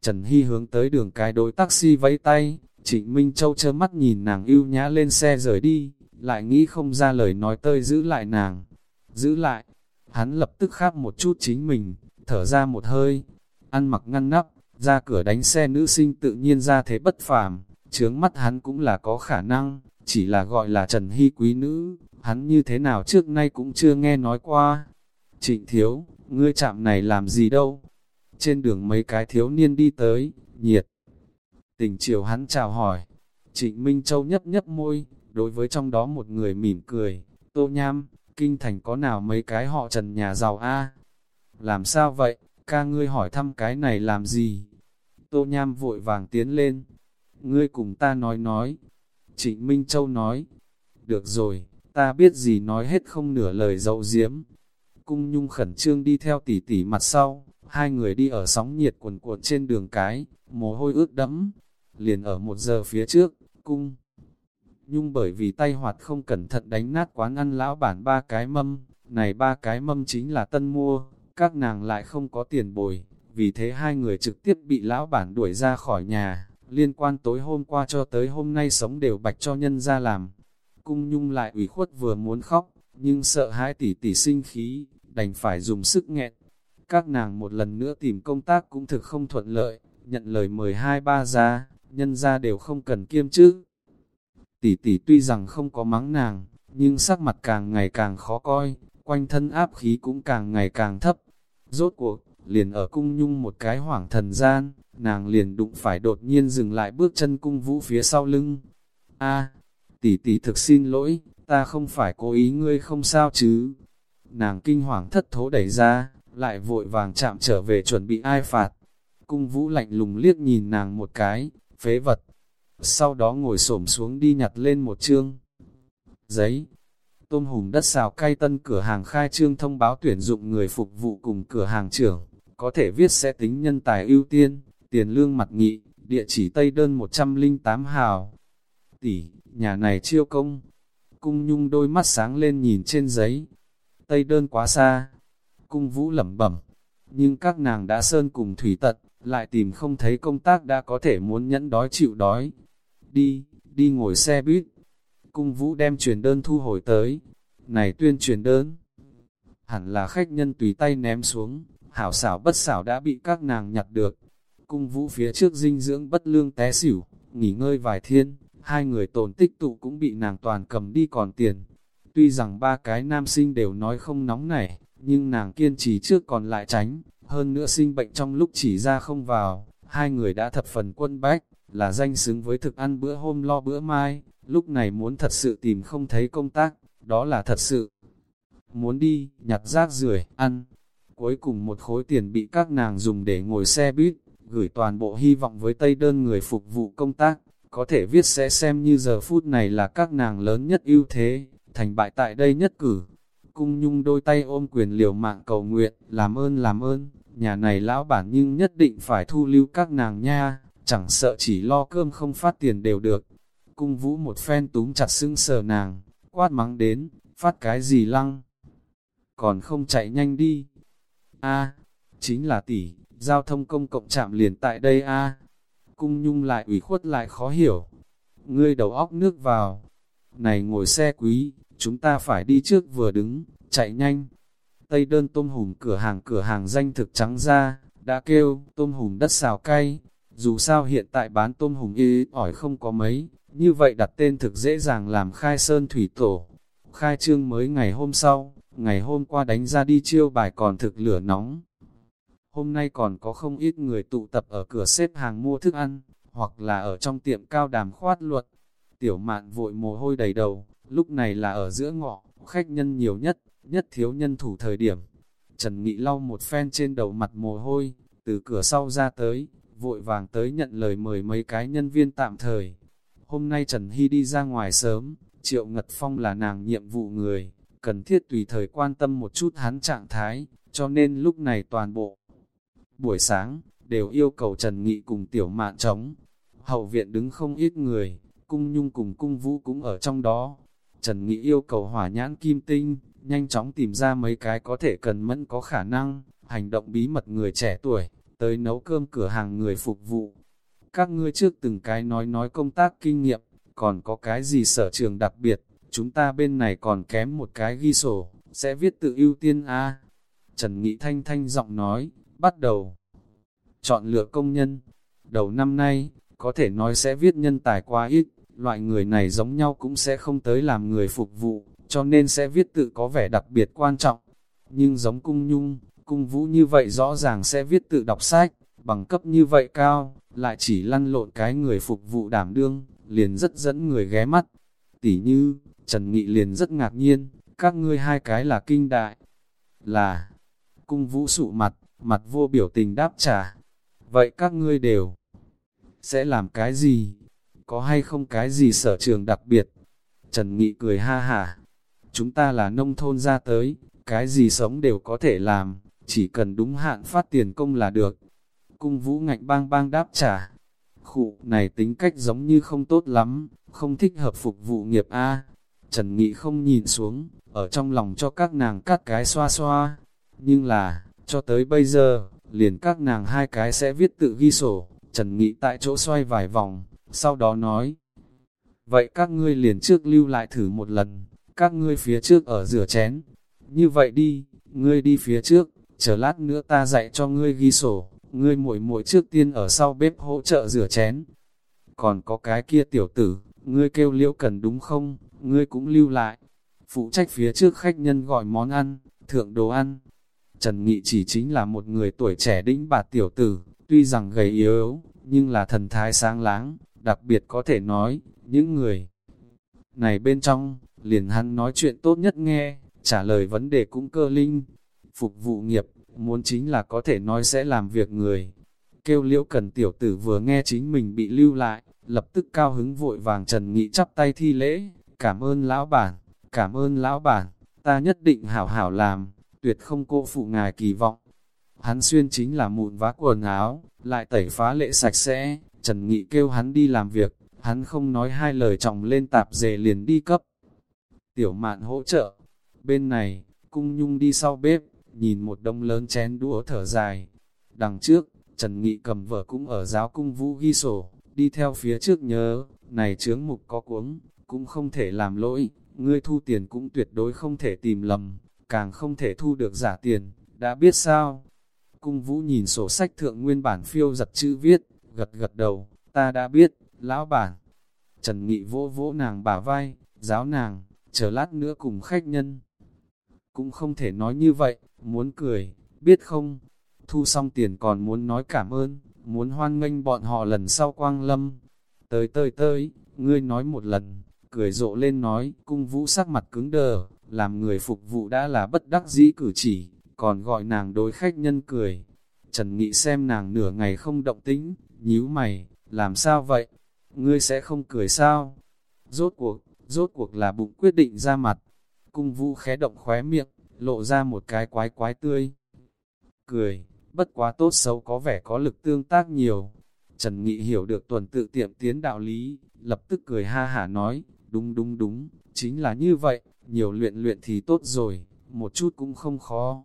Trần Hy hướng tới đường cái đối taxi vẫy tay, Trịnh Minh Châu chơ mắt nhìn nàng ưu nhã lên xe rời đi, lại nghĩ không ra lời nói tơi giữ lại nàng. Giữ lại, hắn lập tức khắp một chút chính mình, thở ra một hơi, ăn mặc ngăn nắp, ra cửa đánh xe nữ sinh tự nhiên ra thế bất phàm, chướng mắt hắn cũng là có khả năng, chỉ là gọi là Trần Hy quý nữ, hắn như thế nào trước nay cũng chưa nghe nói qua. Trịnh thiếu, ngươi chạm này làm gì đâu? Trên đường mấy cái thiếu niên đi tới, nhiệt. Tình chiều hắn chào hỏi. Trịnh Minh Châu nhấp nhấp môi, đối với trong đó một người mỉm cười. Tô Nham, kinh thành có nào mấy cái họ trần nhà giàu a Làm sao vậy, ca ngươi hỏi thăm cái này làm gì? Tô Nham vội vàng tiến lên. Ngươi cùng ta nói nói. Trịnh Minh Châu nói. Được rồi, ta biết gì nói hết không nửa lời dậu diếm. Cung Nhung khẩn trương đi theo tỷ tỷ mặt sau, hai người đi ở sóng nhiệt cuồn cuộn trên đường cái, mồ hôi ướt đẫm. Liền ở một giờ phía trước, cung Nhung bởi vì tay hoạt không cẩn thận đánh nát quán ăn lão bản ba cái mâm, này ba cái mâm chính là tân mua, các nàng lại không có tiền bồi, vì thế hai người trực tiếp bị lão bản đuổi ra khỏi nhà, liên quan tối hôm qua cho tới hôm nay sống đều bạch cho nhân ra làm. Cung Nhung lại ủy khuất vừa muốn khóc, nhưng sợ hai tỷ tỷ sinh khí, đành phải dùng sức nghẹn. Các nàng một lần nữa tìm công tác cũng thực không thuận lợi, nhận lời mời hai ba ra, nhân ra đều không cần kiêm chứ. Tỷ tỷ tuy rằng không có mắng nàng, nhưng sắc mặt càng ngày càng khó coi, quanh thân áp khí cũng càng ngày càng thấp. Rốt cuộc, liền ở cung nhung một cái hoảng thần gian, nàng liền đụng phải đột nhiên dừng lại bước chân cung vũ phía sau lưng. A, tỷ tỷ thực xin lỗi, ta không phải cố ý ngươi không sao chứ. Nàng kinh hoàng thất thố đẩy ra, lại vội vàng chạm trở về chuẩn bị ai phạt. Cung vũ lạnh lùng liếc nhìn nàng một cái, phế vật. Sau đó ngồi xổm xuống đi nhặt lên một chương. Giấy. Tôm hùm đất xào cay tân cửa hàng khai trương thông báo tuyển dụng người phục vụ cùng cửa hàng trưởng. Có thể viết sẽ tính nhân tài ưu tiên, tiền lương mặt nghị, địa chỉ Tây Đơn 108 hào. Tỷ, nhà này chiêu công. Cung nhung đôi mắt sáng lên nhìn trên giấy. Tây Đơn quá xa. Cung vũ lẩm bẩm. Nhưng các nàng đã sơn cùng thủy tật, lại tìm không thấy công tác đã có thể muốn nhẫn đói chịu đói. Đi, đi ngồi xe buýt. Cung vũ đem truyền đơn thu hồi tới. Này tuyên truyền đơn. Hẳn là khách nhân tùy tay ném xuống, hảo xảo bất xảo đã bị các nàng nhặt được. Cung vũ phía trước dinh dưỡng bất lương té xỉu, nghỉ ngơi vài thiên, hai người tồn tích tụ cũng bị nàng toàn cầm đi còn tiền. Tuy rằng ba cái nam sinh đều nói không nóng nảy, nhưng nàng kiên trì trước còn lại tránh, hơn nữa sinh bệnh trong lúc chỉ ra không vào, hai người đã thập phần quân bách, là danh xứng với thực ăn bữa hôm lo bữa mai, lúc này muốn thật sự tìm không thấy công tác, đó là thật sự. Muốn đi, nhặt rác rưởi ăn. Cuối cùng một khối tiền bị các nàng dùng để ngồi xe buýt, gửi toàn bộ hy vọng với tây đơn người phục vụ công tác, có thể viết sẽ xem như giờ phút này là các nàng lớn nhất ưu thế, thành bại tại đây nhất cử. Cung nhung đôi tay ôm quyền liều mạng cầu nguyện, làm ơn làm ơn, nhà này lão bản nhưng nhất định phải thu lưu các nàng nha, chẳng sợ chỉ lo cơm không phát tiền đều được. Cung vũ một phen túm chặt xưng sờ nàng, quát mắng đến, phát cái gì lăng. Còn không chạy nhanh đi. a chính là tỷ, giao thông công cộng chạm liền tại đây a Cung nhung lại ủy khuất lại khó hiểu. Ngươi đầu óc nước vào. Này ngồi xe quý, chúng ta phải đi trước vừa đứng, chạy nhanh. Tây đơn tôm hùm cửa hàng cửa hàng danh thực trắng ra, đã kêu, tôm hùm đất xào cay. Dù sao hiện tại bán tôm hùm y ỏi không có mấy, như vậy đặt tên thực dễ dàng làm khai sơn thủy tổ. Khai trương mới ngày hôm sau, ngày hôm qua đánh ra đi chiêu bài còn thực lửa nóng. Hôm nay còn có không ít người tụ tập ở cửa xếp hàng mua thức ăn, hoặc là ở trong tiệm cao đàm khoát luật. Tiểu mạn vội mồ hôi đầy đầu, lúc này là ở giữa ngọ, khách nhân nhiều nhất, nhất thiếu nhân thủ thời điểm. Trần Nghị lau một phen trên đầu mặt mồ hôi, từ cửa sau ra tới, vội vàng tới nhận lời mời mấy cái nhân viên tạm thời. Hôm nay Trần Hy đi ra ngoài sớm, Triệu Ngật Phong là nàng nhiệm vụ người, cần thiết tùy thời quan tâm một chút hắn trạng thái, cho nên lúc này toàn bộ. Buổi sáng, đều yêu cầu Trần Nghị cùng tiểu mạn trống. Hậu viện đứng không ít người, cung nhung cùng cung vũ cũng ở trong đó. Trần Nghị yêu cầu hỏa nhãn kim tinh, nhanh chóng tìm ra mấy cái có thể cần mẫn có khả năng, hành động bí mật người trẻ tuổi, tới nấu cơm cửa hàng người phục vụ. Các ngươi trước từng cái nói nói công tác kinh nghiệm, còn có cái gì sở trường đặc biệt, chúng ta bên này còn kém một cái ghi sổ, sẽ viết tự ưu tiên A. Trần Nghị Thanh Thanh giọng nói, bắt đầu. Chọn lựa công nhân. Đầu năm nay, có thể nói sẽ viết nhân tài quá ít, loại người này giống nhau cũng sẽ không tới làm người phục vụ, cho nên sẽ viết tự có vẻ đặc biệt quan trọng. Nhưng giống cung nhung, cung vũ như vậy rõ ràng sẽ viết tự đọc sách, bằng cấp như vậy cao, lại chỉ lăn lộn cái người phục vụ đảm đương, liền rất dẫn người ghé mắt. Tỉ như, Trần Nghị liền rất ngạc nhiên, các ngươi hai cái là kinh đại. Là, cung vũ sụ mặt, mặt vô biểu tình đáp trả. Vậy các ngươi đều sẽ làm cái gì? Có hay không cái gì sở trường đặc biệt? Trần Nghị cười ha hả. Chúng ta là nông thôn ra tới, cái gì sống đều có thể làm, chỉ cần đúng hạn phát tiền công là được. Cung vũ ngạnh bang bang đáp trả. Khụ này tính cách giống như không tốt lắm, không thích hợp phục vụ nghiệp A. Trần Nghị không nhìn xuống, ở trong lòng cho các nàng cắt cái xoa xoa. Nhưng là, cho tới bây giờ, liền các nàng hai cái sẽ viết tự ghi sổ. Trần Nghị tại chỗ xoay vài vòng, sau đó nói. Vậy các ngươi liền trước lưu lại thử một lần, các ngươi phía trước ở rửa chén. Như vậy đi, ngươi đi phía trước, chờ lát nữa ta dạy cho ngươi ghi sổ, ngươi muội muội trước tiên ở sau bếp hỗ trợ rửa chén. Còn có cái kia tiểu tử, ngươi kêu liễu cần đúng không, ngươi cũng lưu lại. Phụ trách phía trước khách nhân gọi món ăn, thượng đồ ăn. Trần Nghị chỉ chính là một người tuổi trẻ đĩnh bạt tiểu tử, tuy rằng gầy yếu, nhưng là thần thái sáng láng, đặc biệt có thể nói, những người này bên trong, liền hắn nói chuyện tốt nhất nghe, trả lời vấn đề cũng cơ linh. Phục vụ nghiệp, muốn chính là có thể nói sẽ làm việc người. Kêu liễu cần tiểu tử vừa nghe chính mình bị lưu lại, lập tức cao hứng vội vàng Trần Nghị chắp tay thi lễ, cảm ơn lão bản, cảm ơn lão bản, ta nhất định hảo hảo làm, tuyệt không cô phụ ngài kỳ vọng. Hắn xuyên chính là mụn vá quần áo, lại tẩy phá lệ sạch sẽ, Trần Nghị kêu hắn đi làm việc, hắn không nói hai lời trọng lên tạp dề liền đi cấp. Tiểu mạn hỗ trợ, bên này, cung nhung đi sau bếp, nhìn một đông lớn chén đũa thở dài. Đằng trước, Trần Nghị cầm vợ cũng ở giáo cung vũ ghi sổ, đi theo phía trước nhớ, này chướng mục có cuống, cũng không thể làm lỗi, ngươi thu tiền cũng tuyệt đối không thể tìm lầm, càng không thể thu được giả tiền, đã biết sao? Cung vũ nhìn sổ sách thượng nguyên bản phiêu giật chữ viết, gật gật đầu, ta đã biết, lão bản. Trần Nghị vỗ vỗ nàng bả vai, giáo nàng, chờ lát nữa cùng khách nhân. Cũng không thể nói như vậy, muốn cười, biết không? Thu xong tiền còn muốn nói cảm ơn, muốn hoan nghênh bọn họ lần sau quang lâm. Tới tới tới, ngươi nói một lần, cười rộ lên nói, cung vũ sắc mặt cứng đờ, làm người phục vụ đã là bất đắc dĩ cử chỉ, còn gọi nàng đối khách nhân cười. Trần Nghị xem nàng nửa ngày không động tĩnh, nhíu mày, làm sao vậy? Ngươi sẽ không cười sao? Rốt cuộc, rốt cuộc là bụng quyết định ra mặt. Cung vũ khé động khóe miệng, lộ ra một cái quái quái tươi. Cười, bất quá tốt xấu có vẻ có lực tương tác nhiều. Trần Nghị hiểu được tuần tự tiệm tiến đạo lý, lập tức cười ha hả nói, đúng đúng đúng, chính là như vậy, nhiều luyện luyện thì tốt rồi, một chút cũng không khó.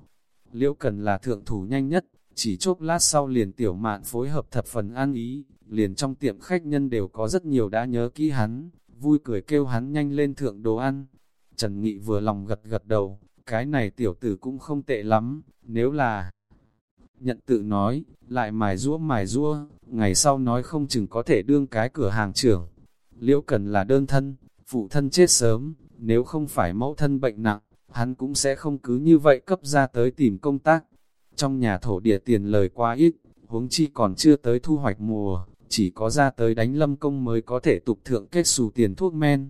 Liễu cần là thượng thủ nhanh nhất, chỉ chốc lát sau liền tiểu mạn phối hợp thập phần an ý, liền trong tiệm khách nhân đều có rất nhiều đã nhớ kỹ hắn, vui cười kêu hắn nhanh lên thượng đồ ăn. Trần Nghị vừa lòng gật gật đầu, cái này tiểu tử cũng không tệ lắm, nếu là nhận tự nói, lại mài rua mài rua ngày sau nói không chừng có thể đương cái cửa hàng trưởng. Liễu cần là đơn thân, phụ thân chết sớm, nếu không phải mẫu thân bệnh nặng, hắn cũng sẽ không cứ như vậy cấp ra tới tìm công tác. Trong nhà thổ địa tiền lời quá ít, huống chi còn chưa tới thu hoạch mùa, chỉ có ra tới đánh lâm công mới có thể tục thượng kết xù tiền thuốc men.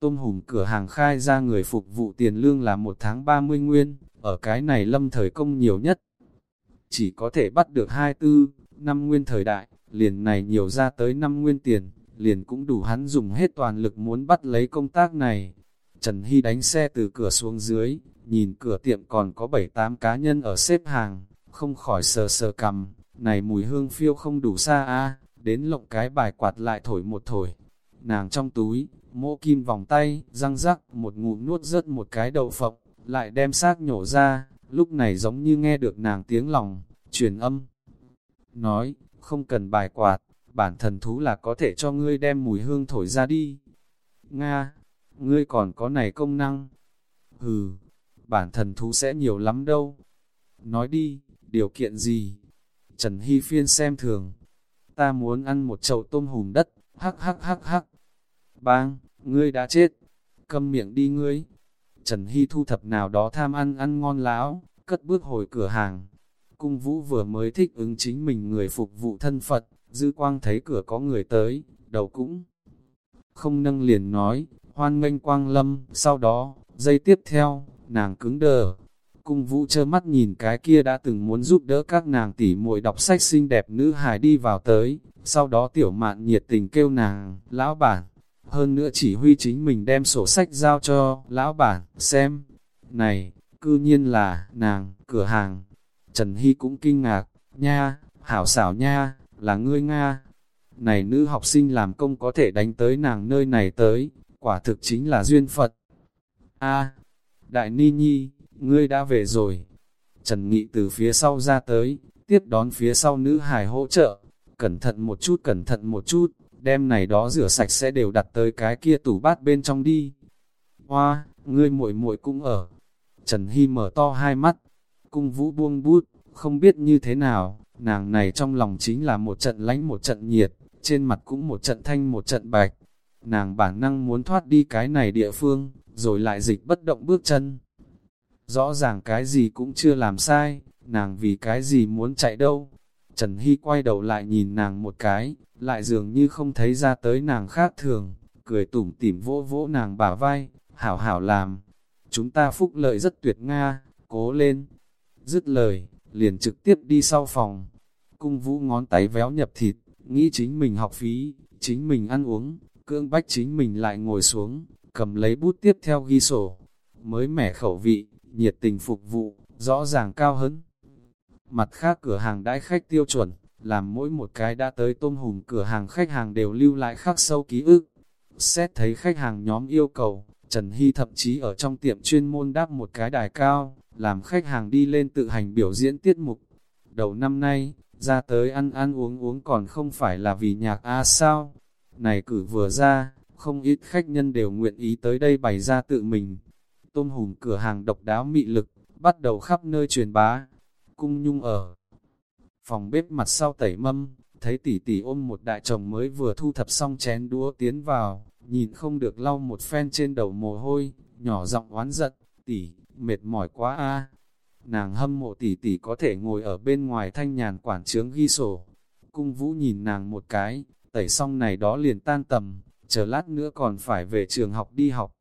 Tôm hùm cửa hàng khai ra người phục vụ tiền lương là một tháng 30 nguyên, ở cái này lâm thời công nhiều nhất. Chỉ có thể bắt được 24, năm nguyên thời đại, liền này nhiều ra tới 5 nguyên tiền, liền cũng đủ hắn dùng hết toàn lực muốn bắt lấy công tác này. Trần Hy đánh xe từ cửa xuống dưới, nhìn cửa tiệm còn có 7-8 cá nhân ở xếp hàng, không khỏi sờ sờ cầm, này mùi hương phiêu không đủ xa a đến lộng cái bài quạt lại thổi một thổi. Nàng trong túi, mỗ kim vòng tay, răng rắc, một ngụm nuốt rớt một cái đậu phộng, lại đem xác nhổ ra, lúc này giống như nghe được nàng tiếng lòng, truyền âm. nói, không cần bài quạt, bản thần thú là có thể cho ngươi đem mùi hương thổi ra đi. Nga, ngươi còn có này công năng. Hừ, bản thần thú sẽ nhiều lắm đâu. Nói đi, điều kiện gì? Trần Hy Phiên xem thường. Ta muốn ăn một chậu tôm hùm đất, hắc hắc hắc hắc. Bang, ngươi đã chết. Câm miệng đi ngươi. Trần Hy thu thập nào đó tham ăn ăn ngon láo, cất bước hồi cửa hàng. Cung vũ vừa mới thích ứng chính mình người phục vụ thân Phật, dư quang thấy cửa có người tới, đầu cũng không nâng liền nói, hoan nghênh quang lâm, sau đó, giây tiếp theo, nàng cứng đờ. Cung vũ trơ mắt nhìn cái kia đã từng muốn giúp đỡ các nàng tỉ muội đọc sách xinh đẹp nữ hài đi vào tới, sau đó tiểu mạn nhiệt tình kêu nàng, lão bản, hơn nữa chỉ huy chính mình đem sổ sách giao cho lão bản, xem. Này, cư nhiên là, nàng, cửa hàng. Trần Hy cũng kinh ngạc, nha, hảo xảo nha, là ngươi Nga. Này nữ học sinh làm công có thể đánh tới nàng nơi này tới, quả thực chính là duyên Phật. A, Đại Ni Nhi, ngươi đã về rồi. Trần Nghị từ phía sau ra tới, tiếp đón phía sau nữ hài hỗ trợ. Cẩn thận một chút, cẩn thận một chút, đem này đó rửa sạch sẽ đều đặt tới cái kia tủ bát bên trong đi. Hoa, ngươi muội muội cũng ở. Trần Hy mở to hai mắt, cung vũ buông bút, không biết như thế nào, nàng này trong lòng chính là một trận lánh một trận nhiệt, trên mặt cũng một trận thanh một trận bạch. Nàng bản năng muốn thoát đi cái này địa phương, rồi lại dịch bất động bước chân. Rõ ràng cái gì cũng chưa làm sai, nàng vì cái gì muốn chạy đâu. Trần Hy quay đầu lại nhìn nàng một cái, lại dường như không thấy ra tới nàng khác thường, cười tủm tỉm vỗ vỗ nàng bả vai, hảo hảo làm. Chúng ta phúc lợi rất tuyệt nga, cố lên. Dứt lời, liền trực tiếp đi sau phòng. Cung vũ ngón tay véo nhập thịt, nghĩ chính mình học phí, chính mình ăn uống, cưỡng bách chính mình lại ngồi xuống, cầm lấy bút tiếp theo ghi sổ. Mới mẻ khẩu vị, nhiệt tình phục vụ, rõ ràng cao hơn. Mặt khác cửa hàng đãi khách tiêu chuẩn, làm mỗi một cái đã tới tôm hùm cửa hàng khách hàng đều lưu lại khắc sâu ký ức. Xét thấy khách hàng nhóm yêu cầu, Trần Hy thậm chí ở trong tiệm chuyên môn đáp một cái đài cao, làm khách hàng đi lên tự hành biểu diễn tiết mục. Đầu năm nay, ra tới ăn ăn uống uống còn không phải là vì nhạc A sao? Này cử vừa ra, không ít khách nhân đều nguyện ý tới đây bày ra tự mình. Tôm hùm cửa hàng độc đáo mị lực, bắt đầu khắp nơi truyền bá. Cung nhung ở phòng bếp mặt sau tẩy mâm, thấy tỷ tỷ ôm một đại chồng mới vừa thu thập xong chén đũa tiến vào, nhìn không được lau một phen trên đầu mồ hôi, nhỏ giọng oán giận, tỷ, mệt mỏi quá a. Nàng hâm mộ tỷ tỷ có thể ngồi ở bên ngoài thanh nhàn quản trướng ghi sổ. Cung vũ nhìn nàng một cái, tẩy xong này đó liền tan tầm, chờ lát nữa còn phải về trường học đi học.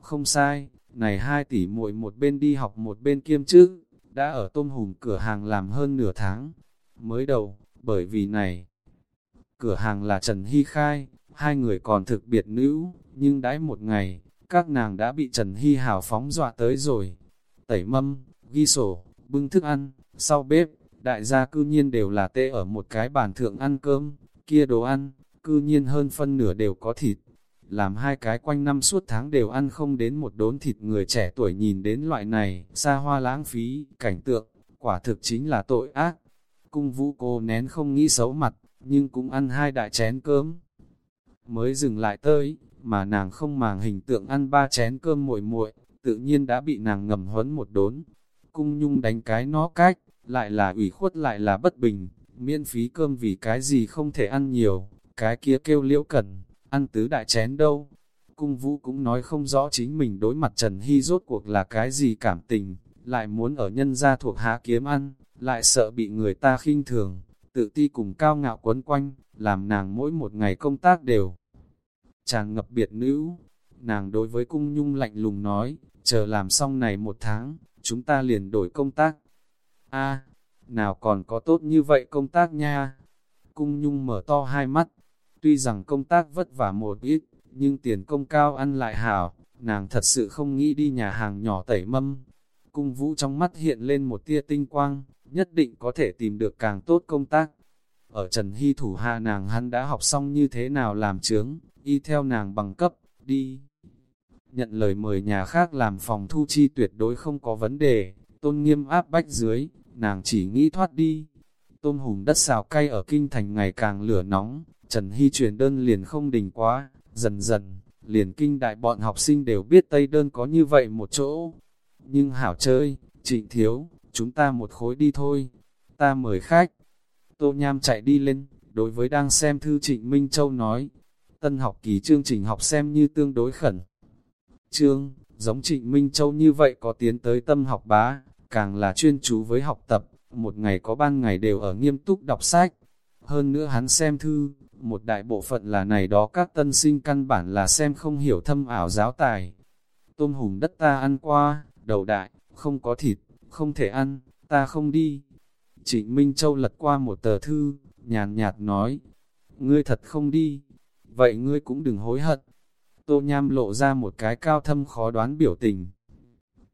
Không sai, này hai tỷ muội một bên đi học một bên kiêm chứ, đã ở tôm hùm cửa hàng làm hơn nửa tháng. Mới đầu, bởi vì này, cửa hàng là Trần Hy khai, hai người còn thực biệt nữ, nhưng đãi một ngày, các nàng đã bị Trần Hy hào phóng dọa tới rồi. Tẩy mâm, ghi sổ, bưng thức ăn, sau bếp, đại gia cư nhiên đều là tê ở một cái bàn thượng ăn cơm, kia đồ ăn, cư nhiên hơn phân nửa đều có thịt. Làm hai cái quanh năm suốt tháng đều ăn không đến một đốn thịt người trẻ tuổi nhìn đến loại này, xa hoa lãng phí, cảnh tượng, quả thực chính là tội ác. Cung vũ cô nén không nghĩ xấu mặt, nhưng cũng ăn hai đại chén cơm. Mới dừng lại tới, mà nàng không màng hình tượng ăn ba chén cơm muội muội tự nhiên đã bị nàng ngầm huấn một đốn. Cung nhung đánh cái nó cách, lại là ủy khuất lại là bất bình, miễn phí cơm vì cái gì không thể ăn nhiều, cái kia kêu liễu cần, ăn tứ đại chén đâu. Cung vũ cũng nói không rõ chính mình đối mặt Trần Hy rốt cuộc là cái gì cảm tình, lại muốn ở nhân gia thuộc hạ kiếm ăn, lại sợ bị người ta khinh thường, tự ti cùng cao ngạo quấn quanh, làm nàng mỗi một ngày công tác đều chàng ngập biệt nữ. Nàng đối với cung nhung lạnh lùng nói, chờ làm xong này một tháng, chúng ta liền đổi công tác. a nào còn có tốt như vậy công tác nha. Cung nhung mở to hai mắt, tuy rằng công tác vất vả một ít, nhưng tiền công cao ăn lại hảo, nàng thật sự không nghĩ đi nhà hàng nhỏ tẩy mâm. Cung vũ trong mắt hiện lên một tia tinh quang, nhất định có thể tìm được càng tốt công tác. Ở Trần Hy thủ hạ nàng hắn đã học xong như thế nào làm trướng, y theo nàng bằng cấp, đi. Nhận lời mời nhà khác làm phòng thu chi tuyệt đối không có vấn đề, tôn nghiêm áp bách dưới, nàng chỉ nghĩ thoát đi. Tôm hùm đất xào cay ở kinh thành ngày càng lửa nóng, Trần Hy truyền đơn liền không đình quá, dần dần, liền kinh đại bọn học sinh đều biết Tây đơn có như vậy một chỗ. Nhưng hảo chơi, trịnh thiếu, chúng ta một khối đi thôi, ta mời khách. Tô Nham chạy đi lên, đối với đang xem thư trịnh Minh Châu nói, tân học kỳ chương trình học xem như tương đối khẩn. Chương, giống trịnh Minh Châu như vậy có tiến tới tâm học bá, càng là chuyên chú với học tập, một ngày có ban ngày đều ở nghiêm túc đọc sách. Hơn nữa hắn xem thư, một đại bộ phận là này đó các tân sinh căn bản là xem không hiểu thâm ảo giáo tài. Tôm hùm đất ta ăn qua, đầu đại, không có thịt, không thể ăn, ta không đi. Trịnh Minh Châu lật qua một tờ thư, nhàn nhạt nói, ngươi thật không đi, vậy ngươi cũng đừng hối hận. Tô Nham lộ ra một cái cao thâm khó đoán biểu tình.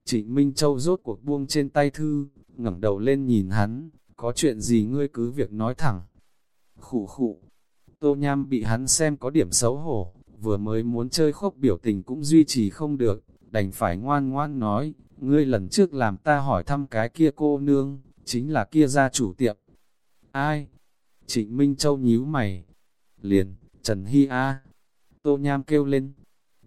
Trịnh Minh Châu rốt cuộc buông trên tay thư, ngẩng đầu lên nhìn hắn, có chuyện gì ngươi cứ việc nói thẳng. khủ khủ. Tô Nham bị hắn xem có điểm xấu hổ, vừa mới muốn chơi khóc biểu tình cũng duy trì không được, đành phải ngoan ngoan nói, ngươi lần trước làm ta hỏi thăm cái kia cô nương, chính là kia gia chủ tiệm. Ai? Trịnh Minh Châu nhíu mày. Liền, Trần Hy A. Tô Nham kêu lên.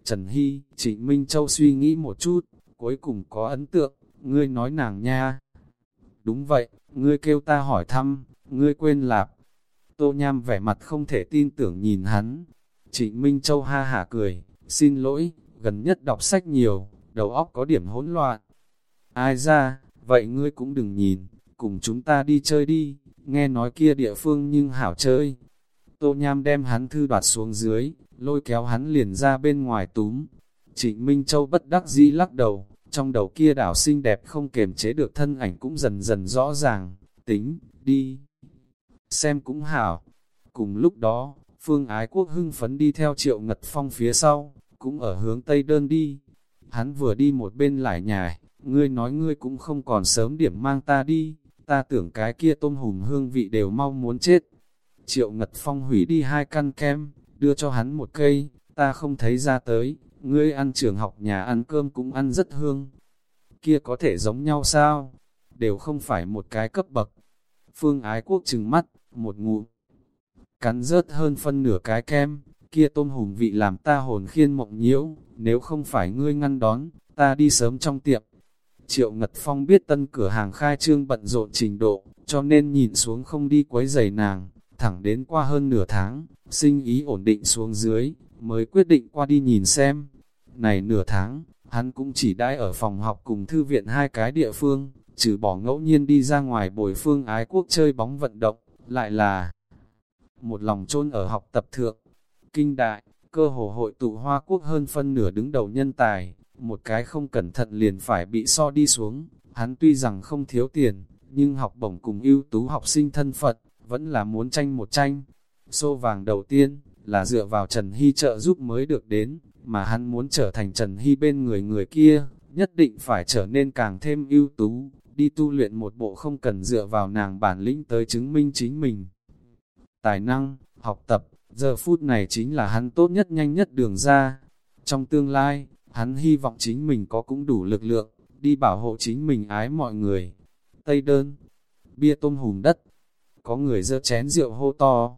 Trần Hy, Trịnh Minh Châu suy nghĩ một chút, cuối cùng có ấn tượng, ngươi nói nàng nha. Đúng vậy, ngươi kêu ta hỏi thăm, ngươi quên lạp. Tô Nham vẻ mặt không thể tin tưởng nhìn hắn. Trịnh Minh Châu ha hả cười, xin lỗi, gần nhất đọc sách nhiều, đầu óc có điểm hỗn loạn. Ai ra, vậy ngươi cũng đừng nhìn, cùng chúng ta đi chơi đi, nghe nói kia địa phương nhưng hảo chơi. Tô Nham đem hắn thư đoạt xuống dưới, lôi kéo hắn liền ra bên ngoài túm. Trịnh Minh Châu bất đắc dĩ lắc đầu, trong đầu kia đảo xinh đẹp không kềm chế được thân ảnh cũng dần dần rõ ràng, tính, đi. Xem cũng hảo. Cùng lúc đó, Phương Ái Quốc hưng phấn đi theo Triệu Ngật Phong phía sau, cũng ở hướng Tây Đơn đi. Hắn vừa đi một bên lại nhài, ngươi nói ngươi cũng không còn sớm điểm mang ta đi, ta tưởng cái kia tôm hùm hương vị đều mau muốn chết. Triệu Ngật Phong hủy đi hai căn kem, đưa cho hắn một cây, ta không thấy ra tới, ngươi ăn trường học nhà ăn cơm cũng ăn rất hương. Kia có thể giống nhau sao? Đều không phải một cái cấp bậc. Phương Ái Quốc trừng mắt, một ngụ Cắn rớt hơn phân nửa cái kem, kia tôm hùm vị làm ta hồn khiên mộng nhiễu, nếu không phải ngươi ngăn đón, ta đi sớm trong tiệm. Triệu Ngật Phong biết tân cửa hàng khai trương bận rộn trình độ, cho nên nhìn xuống không đi quấy giày nàng, thẳng đến qua hơn nửa tháng, sinh ý ổn định xuống dưới, mới quyết định qua đi nhìn xem. Này nửa tháng, hắn cũng chỉ đãi ở phòng học cùng thư viện hai cái địa phương, trừ bỏ ngẫu nhiên đi ra ngoài bồi phương ái quốc chơi bóng vận động, lại là một lòng chôn ở học tập thượng. Kinh đại, cơ hồ hội tụ hoa quốc hơn phân nửa đứng đầu nhân tài, một cái không cẩn thận liền phải bị so đi xuống. Hắn tuy rằng không thiếu tiền, nhưng học bổng cùng ưu tú học sinh thân Phật, vẫn là muốn tranh một tranh. Xô vàng đầu tiên, là dựa vào Trần Hy trợ giúp mới được đến, mà hắn muốn trở thành Trần Hy bên người người kia, nhất định phải trở nên càng thêm ưu tú, đi tu luyện một bộ không cần dựa vào nàng bản lĩnh tới chứng minh chính mình. Tài năng, học tập, giờ phút này chính là hắn tốt nhất nhanh nhất đường ra. Trong tương lai, hắn hy vọng chính mình có cũng đủ lực lượng, đi bảo hộ chính mình ái mọi người. Tây đơn, bia tôm hùm đất, có người dơ chén rượu hô to.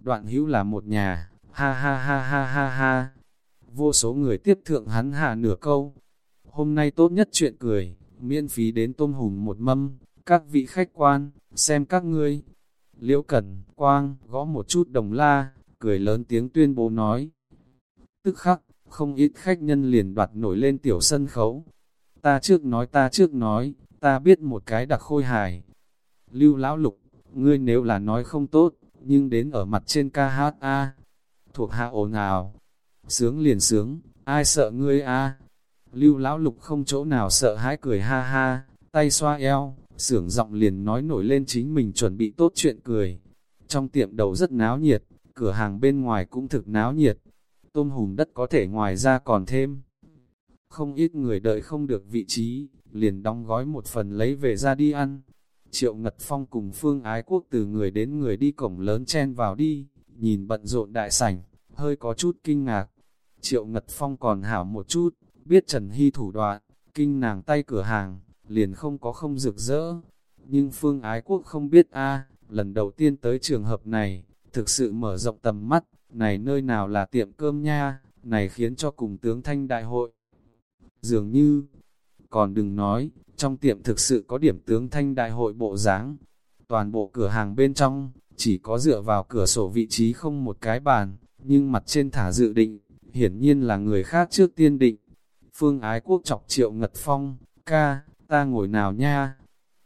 Đoạn hữu là một nhà, ha ha ha ha ha ha. Vô số người tiếp thượng hắn hạ nửa câu. Hôm nay tốt nhất chuyện cười, miễn phí đến tôm hùm một mâm, các vị khách quan, xem các ngươi. Liễu Cẩn, Quang, gõ một chút đồng la, cười lớn tiếng tuyên bố nói. Tức khắc, không ít khách nhân liền đoạt nổi lên tiểu sân khấu. Ta trước nói ta trước nói, ta biết một cái đặc khôi hài. Lưu Lão Lục, ngươi nếu là nói không tốt, nhưng đến ở mặt trên ca hát a thuộc hạ ồn ào. Sướng liền sướng, ai sợ ngươi a Lưu Lão Lục không chỗ nào sợ hãi cười ha ha, tay xoa eo, sưởng giọng liền nói nổi lên chính mình chuẩn bị tốt chuyện cười. Trong tiệm đầu rất náo nhiệt, cửa hàng bên ngoài cũng thực náo nhiệt. Tôm hùm đất có thể ngoài ra còn thêm. Không ít người đợi không được vị trí, liền đóng gói một phần lấy về ra đi ăn. Triệu Ngật Phong cùng Phương Ái Quốc từ người đến người đi cổng lớn chen vào đi, nhìn bận rộn đại sảnh, hơi có chút kinh ngạc. Triệu Ngật Phong còn hảo một chút, biết Trần Hy thủ đoạn, kinh nàng tay cửa hàng, liền không có không rực rỡ. Nhưng Phương Ái Quốc không biết a lần đầu tiên tới trường hợp này, thực sự mở rộng tầm mắt, này nơi nào là tiệm cơm nha, này khiến cho cùng tướng thanh đại hội. Dường như, còn đừng nói, trong tiệm thực sự có điểm tướng thanh đại hội bộ dáng Toàn bộ cửa hàng bên trong, chỉ có dựa vào cửa sổ vị trí không một cái bàn, nhưng mặt trên thả dự định, hiển nhiên là người khác trước tiên định. Phương Ái Quốc chọc Triệu Ngật Phong, ca, ta ngồi nào nha?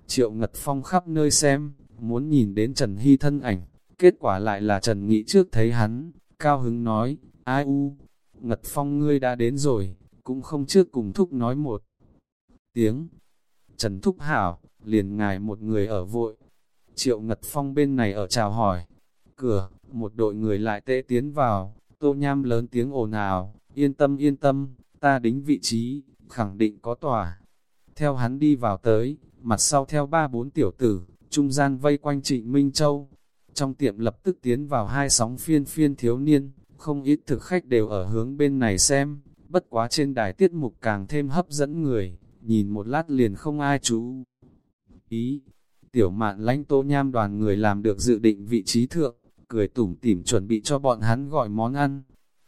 Triệu Ngật Phong khắp nơi xem, muốn nhìn đến Trần Hy thân ảnh, kết quả lại là Trần Nghị trước thấy hắn, cao hứng nói, ai u, Ngật Phong ngươi đã đến rồi, cũng không trước cùng thúc nói một tiếng. Trần Thúc Hảo, liền ngài một người ở vội. Triệu Ngật Phong bên này ở chào hỏi. Cửa, một đội người lại tệ tiến vào, tô nham lớn tiếng ồn ào, yên tâm yên tâm, ta đính vị trí, khẳng định có tòa. Theo hắn đi vào tới, mặt sau theo ba bốn tiểu tử, trung gian vây quanh trịnh Minh Châu. Trong tiệm lập tức tiến vào hai sóng phiên phiên thiếu niên, không ít thực khách đều ở hướng bên này xem, bất quá trên đài tiết mục càng thêm hấp dẫn người, nhìn một lát liền không ai chú. Ý, tiểu mạn lãnh tô nham đoàn người làm được dự định vị trí thượng, cười tủm tỉm chuẩn bị cho bọn hắn gọi món ăn.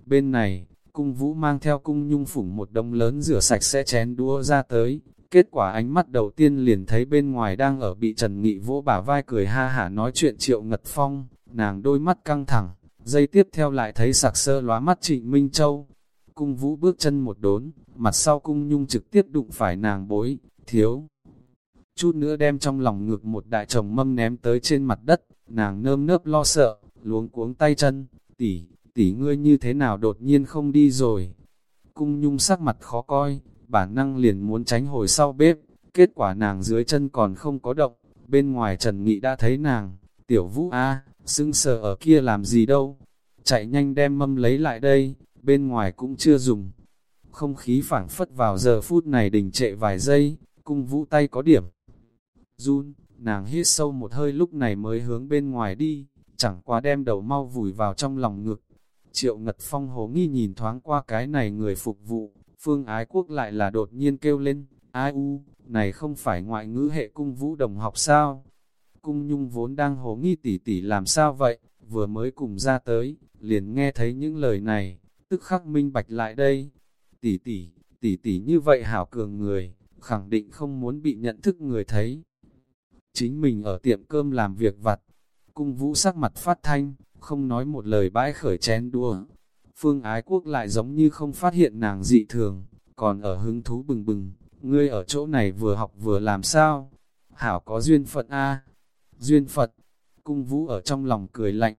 Bên này, cung vũ mang theo cung nhung phủng một đông lớn rửa sạch sẽ chén đũa ra tới, kết quả ánh mắt đầu tiên liền thấy bên ngoài đang ở bị Trần Nghị vỗ bả vai cười ha hả nói chuyện triệu ngật phong, nàng đôi mắt căng thẳng, dây tiếp theo lại thấy sạc sơ lóa mắt trịnh Minh Châu. Cung vũ bước chân một đốn, mặt sau cung nhung trực tiếp đụng phải nàng bối, thiếu. Chút nữa đem trong lòng ngược một đại chồng mâm ném tới trên mặt đất, nàng nơm nớp lo sợ, luống cuống tay chân, tỷ, tỷ ngươi như thế nào đột nhiên không đi rồi. Cung nhung sắc mặt khó coi, bản năng liền muốn tránh hồi sau bếp, kết quả nàng dưới chân còn không có động, bên ngoài Trần Nghị đã thấy nàng, tiểu vũ A, à, sưng sờ ở kia làm gì đâu, chạy nhanh đem mâm lấy lại đây, bên ngoài cũng chưa dùng. Không khí phảng phất vào giờ phút này đình trệ vài giây, cung vũ tay có điểm. Run, nàng hít sâu một hơi lúc này mới hướng bên ngoài đi, chẳng qua đem đầu mau vùi vào trong lòng ngực. Triệu Ngật Phong hồ nghi nhìn thoáng qua cái này người phục vụ, phương ái quốc lại là đột nhiên kêu lên, ai u, này không phải ngoại ngữ hệ cung vũ đồng học sao? Cung nhung vốn đang hồ nghi tỉ tỉ làm sao vậy, vừa mới cùng ra tới, liền nghe thấy những lời này, tức khắc minh bạch lại đây. Tỷ tỷ, tỷ tỷ như vậy hảo cường người, khẳng định không muốn bị nhận thức người thấy. Chính mình ở tiệm cơm làm việc vặt, cung vũ sắc mặt phát thanh, không nói một lời bãi khởi chén đua. Phương Ái Quốc lại giống như không phát hiện nàng dị thường, còn ở hứng thú bừng bừng, ngươi ở chỗ này vừa học vừa làm sao? Hảo có duyên phận A. Duyên phận. cung vũ ở trong lòng cười lạnh.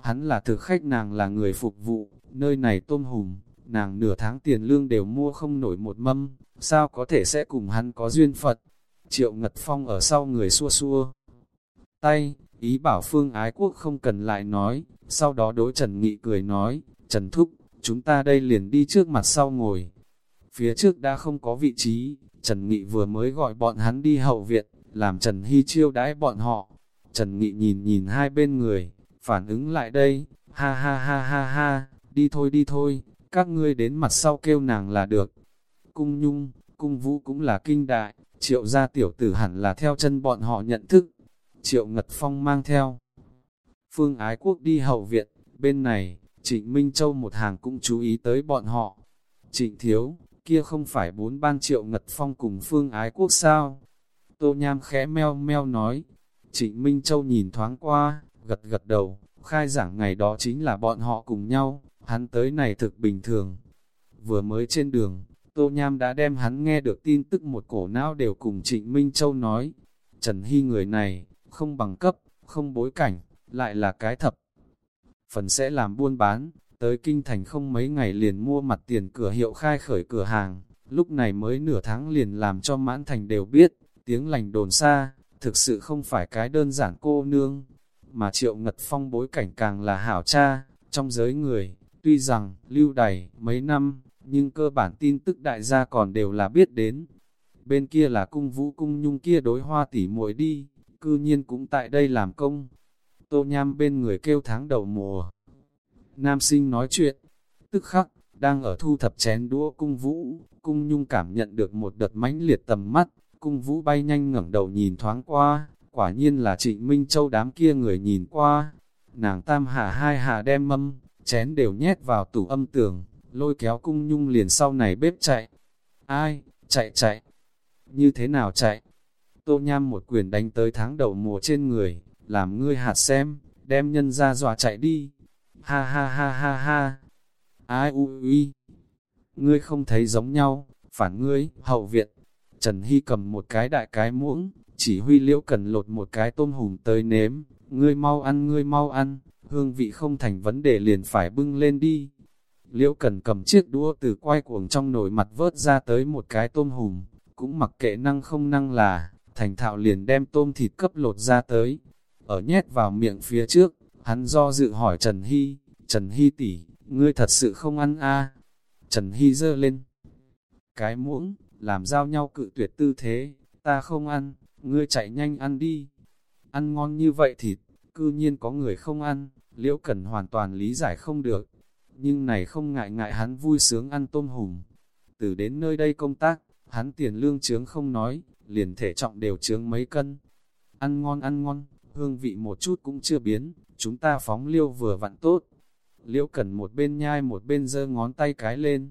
Hắn là thực khách nàng là người phục vụ, nơi này tôm hùm, nàng nửa tháng tiền lương đều mua không nổi một mâm, sao có thể sẽ cùng hắn có duyên phận? Triệu Ngật Phong ở sau người xua xua. Tay, ý bảo Phương Ái Quốc không cần lại nói, sau đó đối Trần Nghị cười nói, Trần Thúc, chúng ta đây liền đi trước mặt sau ngồi. Phía trước đã không có vị trí, Trần Nghị vừa mới gọi bọn hắn đi hậu viện, làm Trần Hy chiêu đãi bọn họ. Trần Nghị nhìn nhìn hai bên người, phản ứng lại đây, ha ha ha ha ha, đi thôi đi thôi, các ngươi đến mặt sau kêu nàng là được. Cung Nhung, Cung Vũ cũng là kinh đại, triệu gia tiểu tử hẳn là theo chân bọn họ nhận thức. Triệu Ngật Phong mang theo. Phương Ái Quốc đi hậu viện, bên này, Trịnh Minh Châu một hàng cũng chú ý tới bọn họ. Trịnh Thiếu, kia không phải bốn ban Triệu Ngật Phong cùng Phương Ái Quốc sao? Tô Nham khẽ meo meo nói. Trịnh Minh Châu nhìn thoáng qua, gật gật đầu, khai giảng ngày đó chính là bọn họ cùng nhau, hắn tới này thực bình thường. Vừa mới trên đường, Tô Nham đã đem hắn nghe được tin tức một cổ não đều cùng Trịnh Minh Châu nói. Trần Hy người này, không bằng cấp, không bối cảnh, lại là cái thập. Phần sẽ làm buôn bán, tới kinh thành không mấy ngày liền mua mặt tiền cửa hiệu khai khởi cửa hàng, lúc này mới nửa tháng liền làm cho mãn thành đều biết, tiếng lành đồn xa, thực sự không phải cái đơn giản cô nương, mà triệu ngật phong bối cảnh càng là hảo cha, trong giới người, tuy rằng lưu đầy mấy năm, nhưng cơ bản tin tức đại gia còn đều là biết đến. Bên kia là cung vũ cung nhung kia đối hoa tỉ muội đi, cư nhiên cũng tại đây làm công. Tô nham bên người kêu tháng đầu mùa. Nam sinh nói chuyện, tức khắc, đang ở thu thập chén đũa cung vũ, cung nhung cảm nhận được một đợt mãnh liệt tầm mắt, cung vũ bay nhanh ngẩng đầu nhìn thoáng qua, quả nhiên là trịnh Minh Châu đám kia người nhìn qua. Nàng tam hạ hai hạ đem mâm, chén đều nhét vào tủ âm tường, lôi kéo cung nhung liền sau này bếp chạy. Ai, chạy chạy, như thế nào chạy? Tô Nham một quyền đánh tới tháng đầu mùa trên người, làm ngươi hạt xem, đem nhân ra dọa chạy đi. Ha ha ha ha ha. Ai u uy. Ngươi không thấy giống nhau, phản ngươi, hậu viện. Trần Hy cầm một cái đại cái muỗng, chỉ huy liễu cần lột một cái tôm hùm tới nếm. Ngươi mau ăn, ngươi mau ăn, hương vị không thành vấn đề liền phải bưng lên đi. Liễu cần cầm chiếc đũa từ quay cuồng trong nồi mặt vớt ra tới một cái tôm hùm, cũng mặc kệ năng không năng là, thành thạo liền đem tôm thịt cấp lột ra tới, ở nhét vào miệng phía trước, hắn do dự hỏi Trần Hy, Trần Hy tỷ, ngươi thật sự không ăn a à? Trần Hy dơ lên cái muỗng, làm giao nhau cự tuyệt tư thế, ta không ăn, ngươi chạy nhanh ăn đi. Ăn ngon như vậy thịt, cư nhiên có người không ăn, liễu cần hoàn toàn lý giải không được. Nhưng này không ngại ngại hắn vui sướng ăn tôm hùm. Từ đến nơi đây công tác, hắn tiền lương trướng không nói, liền thể trọng đều trướng mấy cân. Ăn ngon ăn ngon, hương vị một chút cũng chưa biến, chúng ta phóng liêu vừa vặn tốt. Liễu cần một bên nhai một bên giơ ngón tay cái lên.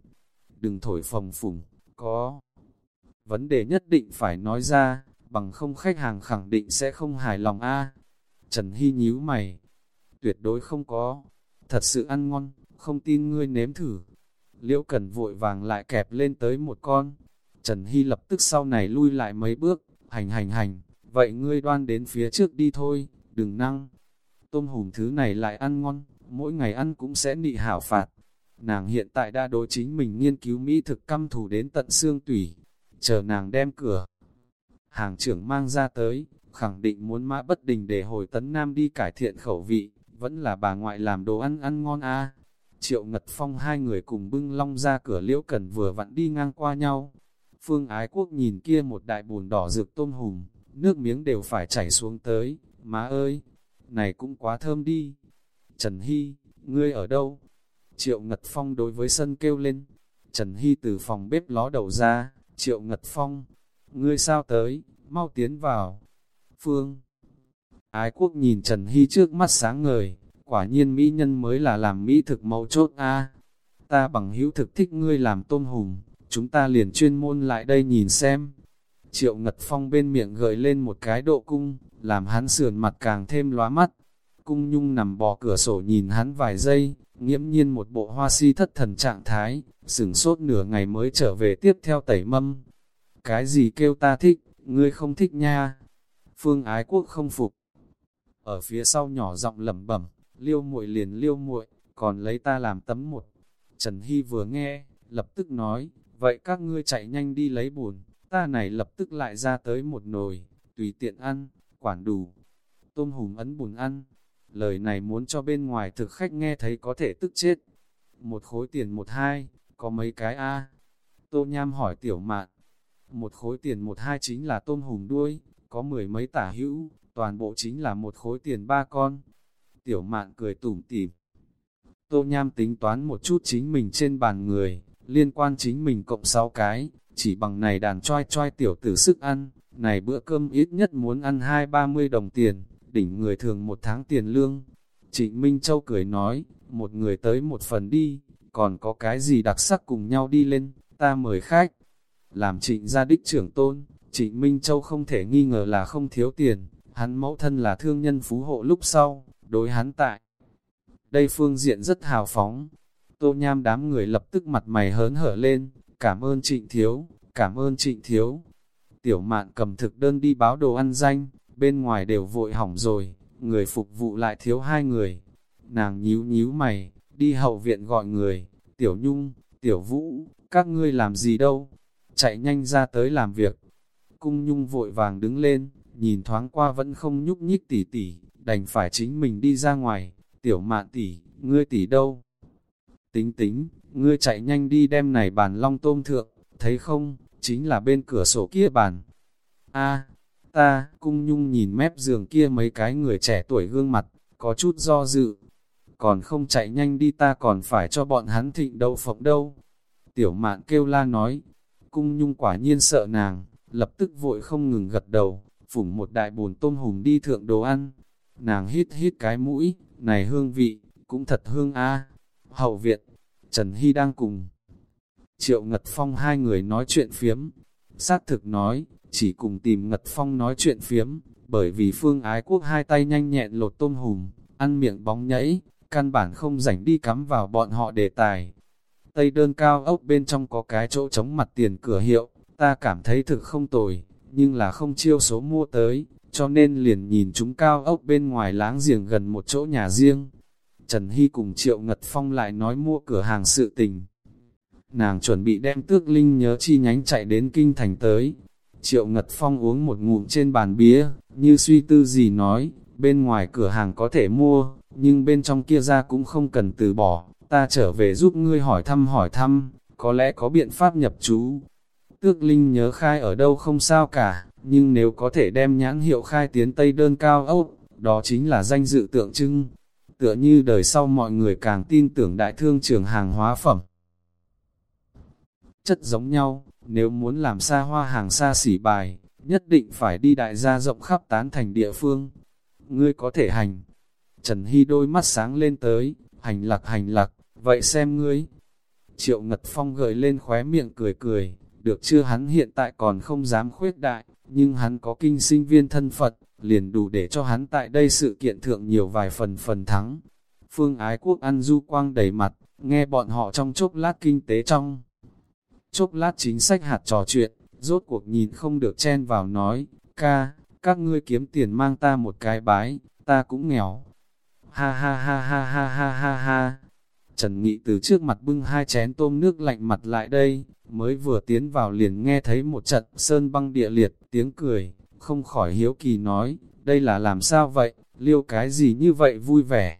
Đừng thổi phồng phủng, có. Vấn đề nhất định phải nói ra, bằng không khách hàng khẳng định sẽ không hài lòng a. Trần Hy nhíu mày. Tuyệt đối không có. Thật sự ăn ngon, không tin ngươi nếm thử. Liễu cần vội vàng lại kẹp lên tới một con. Trần Hy lập tức sau này lui lại mấy bước, hành hành hành, vậy ngươi đoan đến phía trước đi thôi, đừng năng. Tôm hùm thứ này lại ăn ngon, mỗi ngày ăn cũng sẽ nị hảo phạt. Nàng hiện tại đã đối chính mình nghiên cứu mỹ thực căm thủ đến tận xương tủy, chờ nàng đem cửa. Hàng trưởng mang ra tới, khẳng định muốn mã bất đình để hồi tấn nam đi cải thiện khẩu vị, vẫn là bà ngoại làm đồ ăn ăn ngon a. Triệu Ngật Phong hai người cùng bưng long ra cửa liễu cần vừa vặn đi ngang qua nhau. Phương Ái Quốc nhìn kia một đại bùn đỏ rực tôm hùm, nước miếng đều phải chảy xuống tới, má ơi, này cũng quá thơm đi. Trần Hy, ngươi ở đâu? Triệu Ngật Phong đối với sân kêu lên. Trần Hy từ phòng bếp ló đầu ra, Triệu Ngật Phong, ngươi sao tới, mau tiến vào. Phương, ái quốc nhìn Trần Hy trước mắt sáng ngời, quả nhiên mỹ nhân mới là làm mỹ thực mấu chốt a Ta bằng hữu thực thích ngươi làm tôm hùm, chúng ta liền chuyên môn lại đây nhìn xem. Triệu Ngật Phong bên miệng gợi lên một cái độ cung, làm hắn sườn mặt càng thêm lóa mắt. Cung Nhung nằm bò cửa sổ nhìn hắn vài giây, nghiễm nhiên một bộ hoa si thất thần trạng thái, sửng sốt nửa ngày mới trở về tiếp theo tẩy mâm. Cái gì kêu ta thích, ngươi không thích nha. Phương Ái Quốc không phục. Ở phía sau nhỏ giọng lẩm bẩm, liêu muội liền liêu muội, còn lấy ta làm tấm một. Trần Hy vừa nghe, lập tức nói, vậy các ngươi chạy nhanh đi lấy bùn, ta này lập tức lại ra tới một nồi, tùy tiện ăn, quản đủ. Tôm hùm ấn bùn ăn, lời này muốn cho bên ngoài thực khách nghe thấy có thể tức chết. Một khối tiền một hai, có mấy cái a Tô Nham hỏi tiểu mạn, một khối tiền một hai chính là tôm hùm đuôi, có mười mấy tả hữu, toàn bộ chính là một khối tiền ba con. Tiểu mạn cười tủm tỉm. Tô Nham tính toán một chút chính mình trên bàn người, liên quan chính mình cộng 6 cái, chỉ bằng này đàn choi choi tiểu tử sức ăn, này bữa cơm ít nhất muốn ăn hai ba mươi đồng tiền, đỉnh người thường một tháng tiền lương. Trịnh Minh Châu cười nói, một người tới một phần đi, còn có cái gì đặc sắc cùng nhau đi lên, ta mời khách. Làm trịnh gia đích trưởng tôn, trịnh Minh Châu không thể nghi ngờ là không thiếu tiền, hắn mẫu thân là thương nhân phú hộ lúc sau, đối hắn tại. Đây phương diện rất hào phóng, tô nham đám người lập tức mặt mày hớn hở lên, cảm ơn trịnh thiếu, cảm ơn trịnh thiếu. Tiểu mạn cầm thực đơn đi báo đồ ăn danh, bên ngoài đều vội hỏng rồi, người phục vụ lại thiếu hai người. Nàng nhíu nhíu mày, đi hậu viện gọi người, tiểu nhung, tiểu vũ, các ngươi làm gì đâu, chạy nhanh ra tới làm việc. Cung nhung vội vàng đứng lên, nhìn thoáng qua vẫn không nhúc nhích tỉ tỉ, đành phải chính mình đi ra ngoài, tiểu mạn tỷ, ngươi tỷ đâu? Tính tính, ngươi chạy nhanh đi đem này bàn long tôm thượng, thấy không, chính là bên cửa sổ kia bàn. A, ta, cung nhung nhìn mép giường kia mấy cái người trẻ tuổi gương mặt, có chút do dự. Còn không chạy nhanh đi ta còn phải cho bọn hắn thịnh đâu phộng đâu. Tiểu mạn kêu la nói, cung nhung quả nhiên sợ nàng, lập tức vội không ngừng gật đầu, phủng một đại bồn tôm hùm đi thượng đồ ăn. Nàng hít hít cái mũi, này hương vị, cũng thật hương a. Hậu viện, Trần Hy đang cùng. Triệu Ngật Phong hai người nói chuyện phiếm. Xác thực nói, chỉ cùng tìm Ngật Phong nói chuyện phiếm, bởi vì Phương Ái Quốc hai tay nhanh nhẹn lột tôm hùm, ăn miệng bóng nhảy, căn bản không rảnh đi cắm vào bọn họ đề tài. Tây đơn cao ốc bên trong có cái chỗ chống mặt tiền cửa hiệu, ta cảm thấy thực không tồi, nhưng là không chiêu số mua tới, cho nên liền nhìn chúng cao ốc bên ngoài láng giềng gần một chỗ nhà riêng. Trần Hy cùng Triệu Ngật Phong lại nói mua cửa hàng sự tình. Nàng chuẩn bị đem tước linh nhớ chi nhánh chạy đến kinh thành tới. Triệu Ngật Phong uống một ngụm trên bàn bia, như suy tư gì nói, bên ngoài cửa hàng có thể mua, nhưng bên trong kia ra cũng không cần từ bỏ, ta trở về giúp ngươi hỏi thăm hỏi thăm, có lẽ có biện pháp nhập chú. Tước Linh nhớ khai ở đâu không sao cả, nhưng nếu có thể đem nhãn hiệu khai tiến Tây đơn cao Âu, đó chính là danh dự tượng trưng. Tựa như đời sau mọi người càng tin tưởng đại thương trường hàng hóa phẩm. Chất giống nhau, nếu muốn làm xa hoa hàng xa xỉ bài, nhất định phải đi đại gia rộng khắp tán thành địa phương. Ngươi có thể hành. Trần Hy đôi mắt sáng lên tới, hành lạc hành lạc, vậy xem ngươi. Triệu Ngật Phong gợi lên khóe miệng cười cười, được chưa hắn hiện tại còn không dám khuyết đại, nhưng hắn có kinh sinh viên thân Phật, liền đủ để cho hắn tại đây sự kiện thượng nhiều vài phần phần thắng. Phương Ái Quốc ăn du quang đầy mặt, nghe bọn họ trong chốc lát kinh tế trong. Chốc lát chính sách hạt trò chuyện, rốt cuộc nhìn không được chen vào nói, ca, các ngươi kiếm tiền mang ta một cái bái, ta cũng nghèo. Ha ha ha ha ha ha ha ha. Trần Nghị từ trước mặt bưng hai chén tôm nước lạnh mặt lại đây, mới vừa tiến vào liền nghe thấy một trận sơn băng địa liệt, tiếng cười, không khỏi hiếu kỳ nói, đây là làm sao vậy, liêu cái gì như vậy vui vẻ.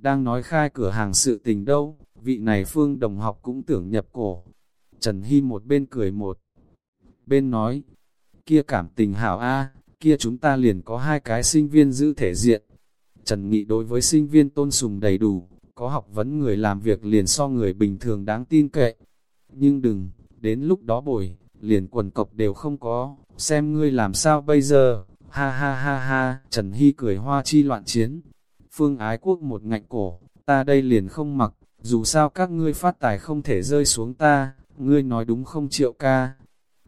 Đang nói khai cửa hàng sự tình đâu, vị này phương đồng học cũng tưởng nhập cổ. Trần Hy một bên cười một bên nói, kia cảm tình hảo a kia chúng ta liền có hai cái sinh viên giữ thể diện. Trần Nghị đối với sinh viên tôn sùng đầy đủ, có học vấn người làm việc liền so người bình thường đáng tin cậy. Nhưng đừng, đến lúc đó bồi, liền quần cộc đều không có, xem ngươi làm sao bây giờ, ha ha ha ha, Trần Hy cười hoa chi loạn chiến. Phương Ái Quốc một ngạnh cổ, ta đây liền không mặc, dù sao các ngươi phát tài không thể rơi xuống ta, ngươi nói đúng không triệu ca.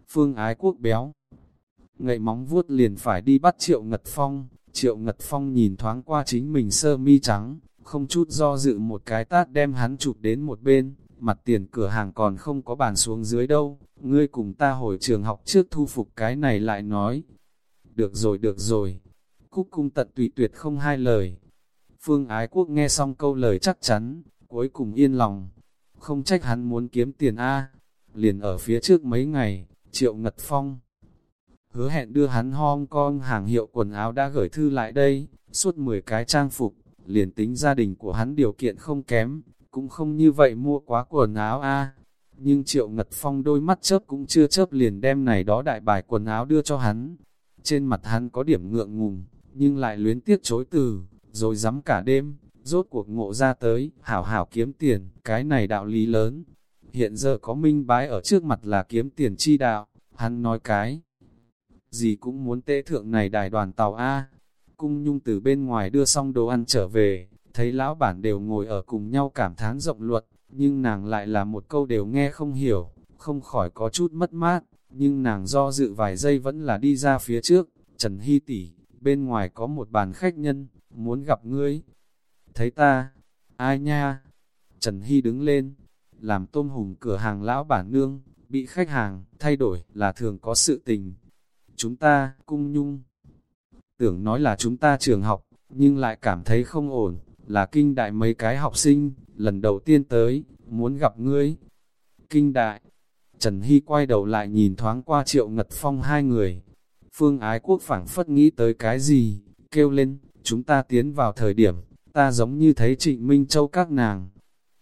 Phương Ái Quốc béo, ngậy móng vuốt liền phải đi bắt Triệu Ngật Phong. Triệu Ngật Phong nhìn thoáng qua chính mình sơ mi trắng, không chút do dự một cái tát đem hắn chụp đến một bên, mặt tiền cửa hàng còn không có bàn xuống dưới đâu, ngươi cùng ta hồi trường học trước thu phục cái này lại nói. Được rồi, được rồi. Cúc cung tận tùy tuyệt không hai lời. Phương Ái Quốc nghe xong câu lời chắc chắn, cuối cùng yên lòng. Không trách hắn muốn kiếm tiền A. Liền ở phía trước mấy ngày, Triệu Ngật Phong hứa hẹn đưa hắn Hong Kong hàng hiệu quần áo đã gửi thư lại đây, suốt 10 cái trang phục, liền tính gia đình của hắn điều kiện không kém, cũng không như vậy mua quá quần áo a. Nhưng Triệu Ngật Phong đôi mắt chớp cũng chưa chớp liền đem này đó đại bài quần áo đưa cho hắn. Trên mặt hắn có điểm ngượng ngùng, nhưng lại luyến tiếc chối từ, rồi dám cả đêm, rốt cuộc ngộ ra tới, hảo hảo kiếm tiền, cái này đạo lý lớn. Hiện giờ có minh bái ở trước mặt là kiếm tiền chi đạo, hắn nói cái gì cũng muốn tê thượng này đài đoàn tàu A. Cung nhung từ bên ngoài đưa xong đồ ăn trở về, thấy lão bản đều ngồi ở cùng nhau cảm thán rộng luật, nhưng nàng lại là một câu đều nghe không hiểu, không khỏi có chút mất mát, nhưng nàng do dự vài giây vẫn là đi ra phía trước, Trần Hy tỷ bên ngoài có một bàn khách nhân, muốn gặp ngươi. Thấy ta, ai nha? Trần Hy đứng lên, làm tôm hùm cửa hàng lão bản nương, bị khách hàng thay đổi là thường có sự tình, Chúng ta, cung nhung, tưởng nói là chúng ta trường học, nhưng lại cảm thấy không ổn, là kinh đại mấy cái học sinh, lần đầu tiên tới, muốn gặp ngươi. Kinh đại, Trần Hy quay đầu lại nhìn thoáng qua triệu ngật phong hai người. Phương Ái Quốc phảng phất nghĩ tới cái gì, kêu lên, chúng ta tiến vào thời điểm, ta giống như thấy Trịnh Minh Châu các nàng.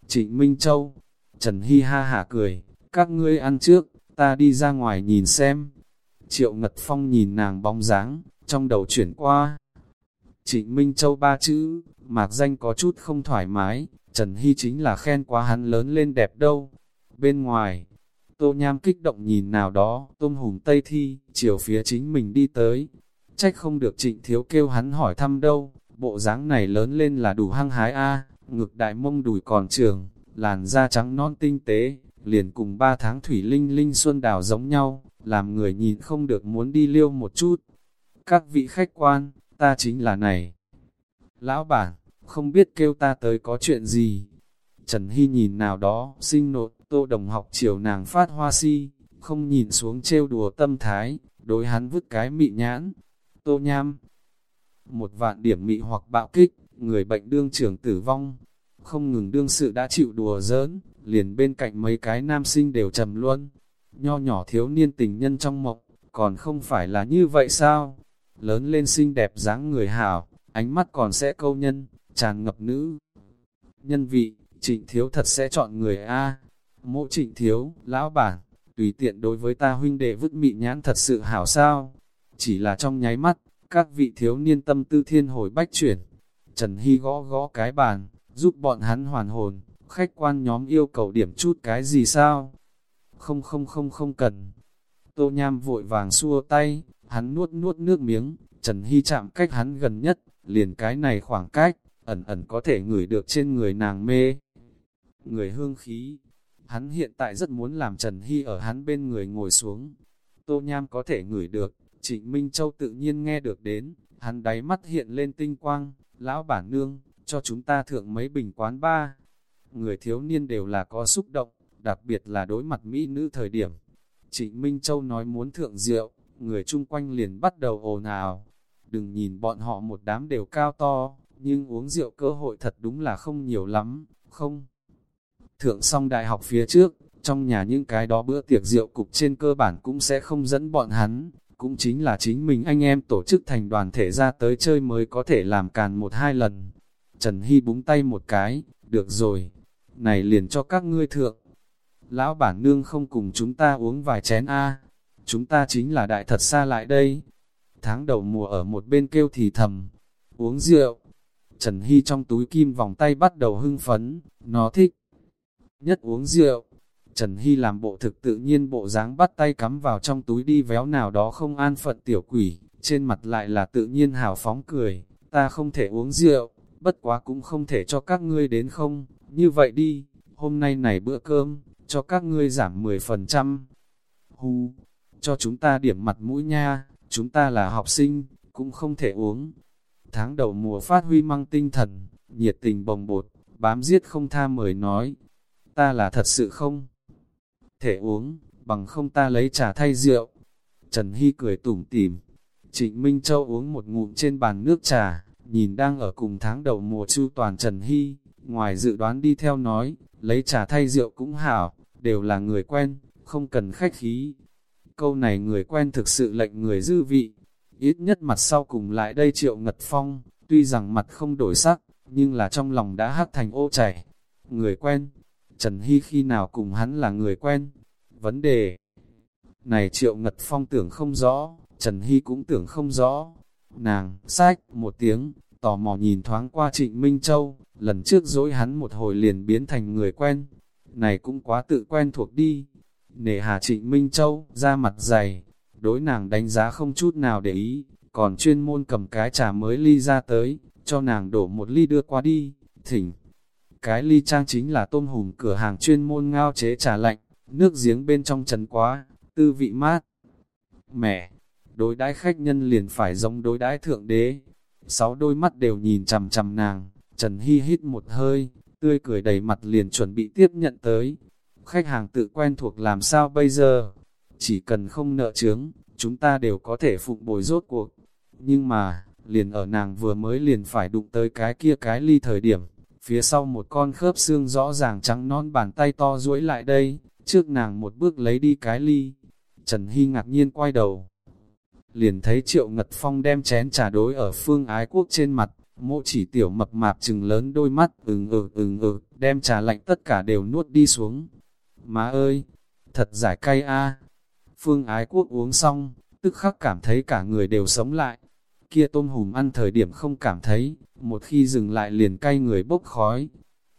Trịnh Minh Châu, Trần Hy ha hả cười, các ngươi ăn trước, ta đi ra ngoài nhìn xem. Triệu Ngật Phong nhìn nàng bóng dáng, trong đầu chuyển qua. Trịnh Minh Châu ba chữ, mạc danh có chút không thoải mái, Trần Hy chính là khen quá hắn lớn lên đẹp đâu. Bên ngoài, Tô Nham kích động nhìn nào đó, tôm hùm Tây Thi, chiều phía chính mình đi tới. trách không được trịnh thiếu kêu hắn hỏi thăm đâu, bộ dáng này lớn lên là đủ hăng hái a ngực đại mông đùi còn trường, làn da trắng non tinh tế, liền cùng ba tháng thủy linh linh xuân đào giống nhau, làm người nhìn không được muốn đi liêu một chút. Các vị khách quan, ta chính là này. Lão bản, không biết kêu ta tới có chuyện gì. Trần Hy nhìn nào đó, sinh nộn, tô đồng học chiều nàng phát hoa si, không nhìn xuống trêu đùa tâm thái, đối hắn vứt cái mị nhãn. Tô nham, một vạn điểm mị hoặc bạo kích, người bệnh đương trưởng tử vong. Không ngừng đương sự đã chịu đùa giỡn, liền bên cạnh mấy cái nam sinh đều trầm luôn. Nho nhỏ thiếu niên tình nhân trong mộng, còn không phải là như vậy sao? Lớn lên xinh đẹp dáng người hảo, ánh mắt còn sẽ câu nhân, tràn ngập nữ. Nhân vị, trịnh thiếu thật sẽ chọn người A. Mộ trịnh thiếu, lão bản, tùy tiện đối với ta huynh đệ vứt mị nhãn thật sự hảo sao. Chỉ là trong nháy mắt, các vị thiếu niên tâm tư thiên hồi bách chuyển. Trần Hy gõ gõ cái bàn, giúp bọn hắn hoàn hồn, khách quan nhóm yêu cầu điểm chút cái gì sao? Không không không không cần. Tô Nham vội vàng xua tay, hắn nuốt nuốt nước miếng, Trần Hy chạm cách hắn gần nhất, liền cái này khoảng cách, ẩn ẩn có thể ngửi được trên người nàng mê. Người hương khí, hắn hiện tại rất muốn làm Trần Hy ở hắn bên người ngồi xuống. Tô Nham có thể ngửi được, Trịnh Minh Châu tự nhiên nghe được đến, hắn đáy mắt hiện lên tinh quang, lão bản nương, cho chúng ta thượng mấy bình quán ba. Người thiếu niên đều là có xúc động, đặc biệt là đối mặt Mỹ nữ thời điểm. Trịnh Minh Châu nói muốn thượng rượu, người chung quanh liền bắt đầu ồn ào. Đừng nhìn bọn họ một đám đều cao to, nhưng uống rượu cơ hội thật đúng là không nhiều lắm, không. Thượng xong đại học phía trước, trong nhà những cái đó bữa tiệc rượu cục trên cơ bản cũng sẽ không dẫn bọn hắn, cũng chính là chính mình anh em tổ chức thành đoàn thể ra tới chơi mới có thể làm càn một hai lần. Trần Hy búng tay một cái, được rồi, này liền cho các ngươi thượng. Lão bản nương không cùng chúng ta uống vài chén A, chúng ta chính là đại thật xa lại đây. Tháng đầu mùa ở một bên kêu thì thầm, uống rượu. Trần Hy trong túi kim vòng tay bắt đầu hưng phấn, nó thích. Nhất uống rượu, Trần Hy làm bộ thực tự nhiên bộ dáng bắt tay cắm vào trong túi đi véo nào đó không an phận tiểu quỷ, trên mặt lại là tự nhiên hào phóng cười, ta không thể uống rượu, bất quá cũng không thể cho các ngươi đến không, như vậy đi, hôm nay này bữa cơm, cho các ngươi giảm 10%. Hù, cho chúng ta điểm mặt mũi nha, chúng ta là học sinh, cũng không thể uống. Tháng đầu mùa phát huy mang tinh thần, nhiệt tình bồng bột, bám giết không tha mời nói, ta là thật sự không thể uống, bằng không ta lấy trà thay rượu. Trần Hy cười tủm tỉm. Trịnh Minh Châu uống một ngụm trên bàn nước trà, nhìn đang ở cùng tháng đầu mùa chu toàn Trần Hy, ngoài dự đoán đi theo nói, lấy trà thay rượu cũng hảo, đều là người quen, không cần khách khí. Câu này người quen thực sự lệnh người dư vị, ít nhất mặt sau cùng lại đây triệu ngật phong, tuy rằng mặt không đổi sắc, nhưng là trong lòng đã hắc thành ô chảy. Người quen, Trần Hy khi nào cùng hắn là người quen. Vấn đề này Triệu Ngật Phong tưởng không rõ, Trần Hy cũng tưởng không rõ. Nàng, sách, một tiếng, tò mò nhìn thoáng qua Trịnh Minh Châu, lần trước dối hắn một hồi liền biến thành người quen. Này cũng quá tự quen thuộc đi. Nể hà Trịnh Minh Châu, ra mặt dày, đối nàng đánh giá không chút nào để ý, còn chuyên môn cầm cái trà mới ly ra tới, cho nàng đổ một ly đưa qua đi, thỉnh. Cái ly trang chính là tôm hùm cửa hàng chuyên môn ngao chế trà lạnh, nước giếng bên trong trần quá, tư vị mát. Mẹ, đối đãi khách nhân liền phải giống đối đãi thượng đế. Sáu đôi mắt đều nhìn chằm chằm nàng, Trần Hy hít một hơi, tươi cười đầy mặt liền chuẩn bị tiếp nhận tới. Khách hàng tự quen thuộc làm sao bây giờ? Chỉ cần không nợ chướng, chúng ta đều có thể phụng bồi rốt cuộc. Nhưng mà, liền ở nàng vừa mới liền phải đụng tới cái kia cái ly thời điểm, phía sau một con khớp xương rõ ràng trắng non bàn tay to duỗi lại đây, trước nàng một bước lấy đi cái ly. Trần Hy ngạc nhiên quay đầu. Liền thấy Triệu Ngật Phong đem chén trà đối ở phương ái quốc trên mặt, mộ chỉ tiểu mập mạp trừng lớn đôi mắt, ừng ừ ừng ừ, đem trà lạnh tất cả đều nuốt đi xuống. Má ơi, thật giải cay a Phương ái quốc uống xong, tức khắc cảm thấy cả người đều sống lại. Kia tôm hùm ăn thời điểm không cảm thấy, một khi dừng lại liền cay người bốc khói.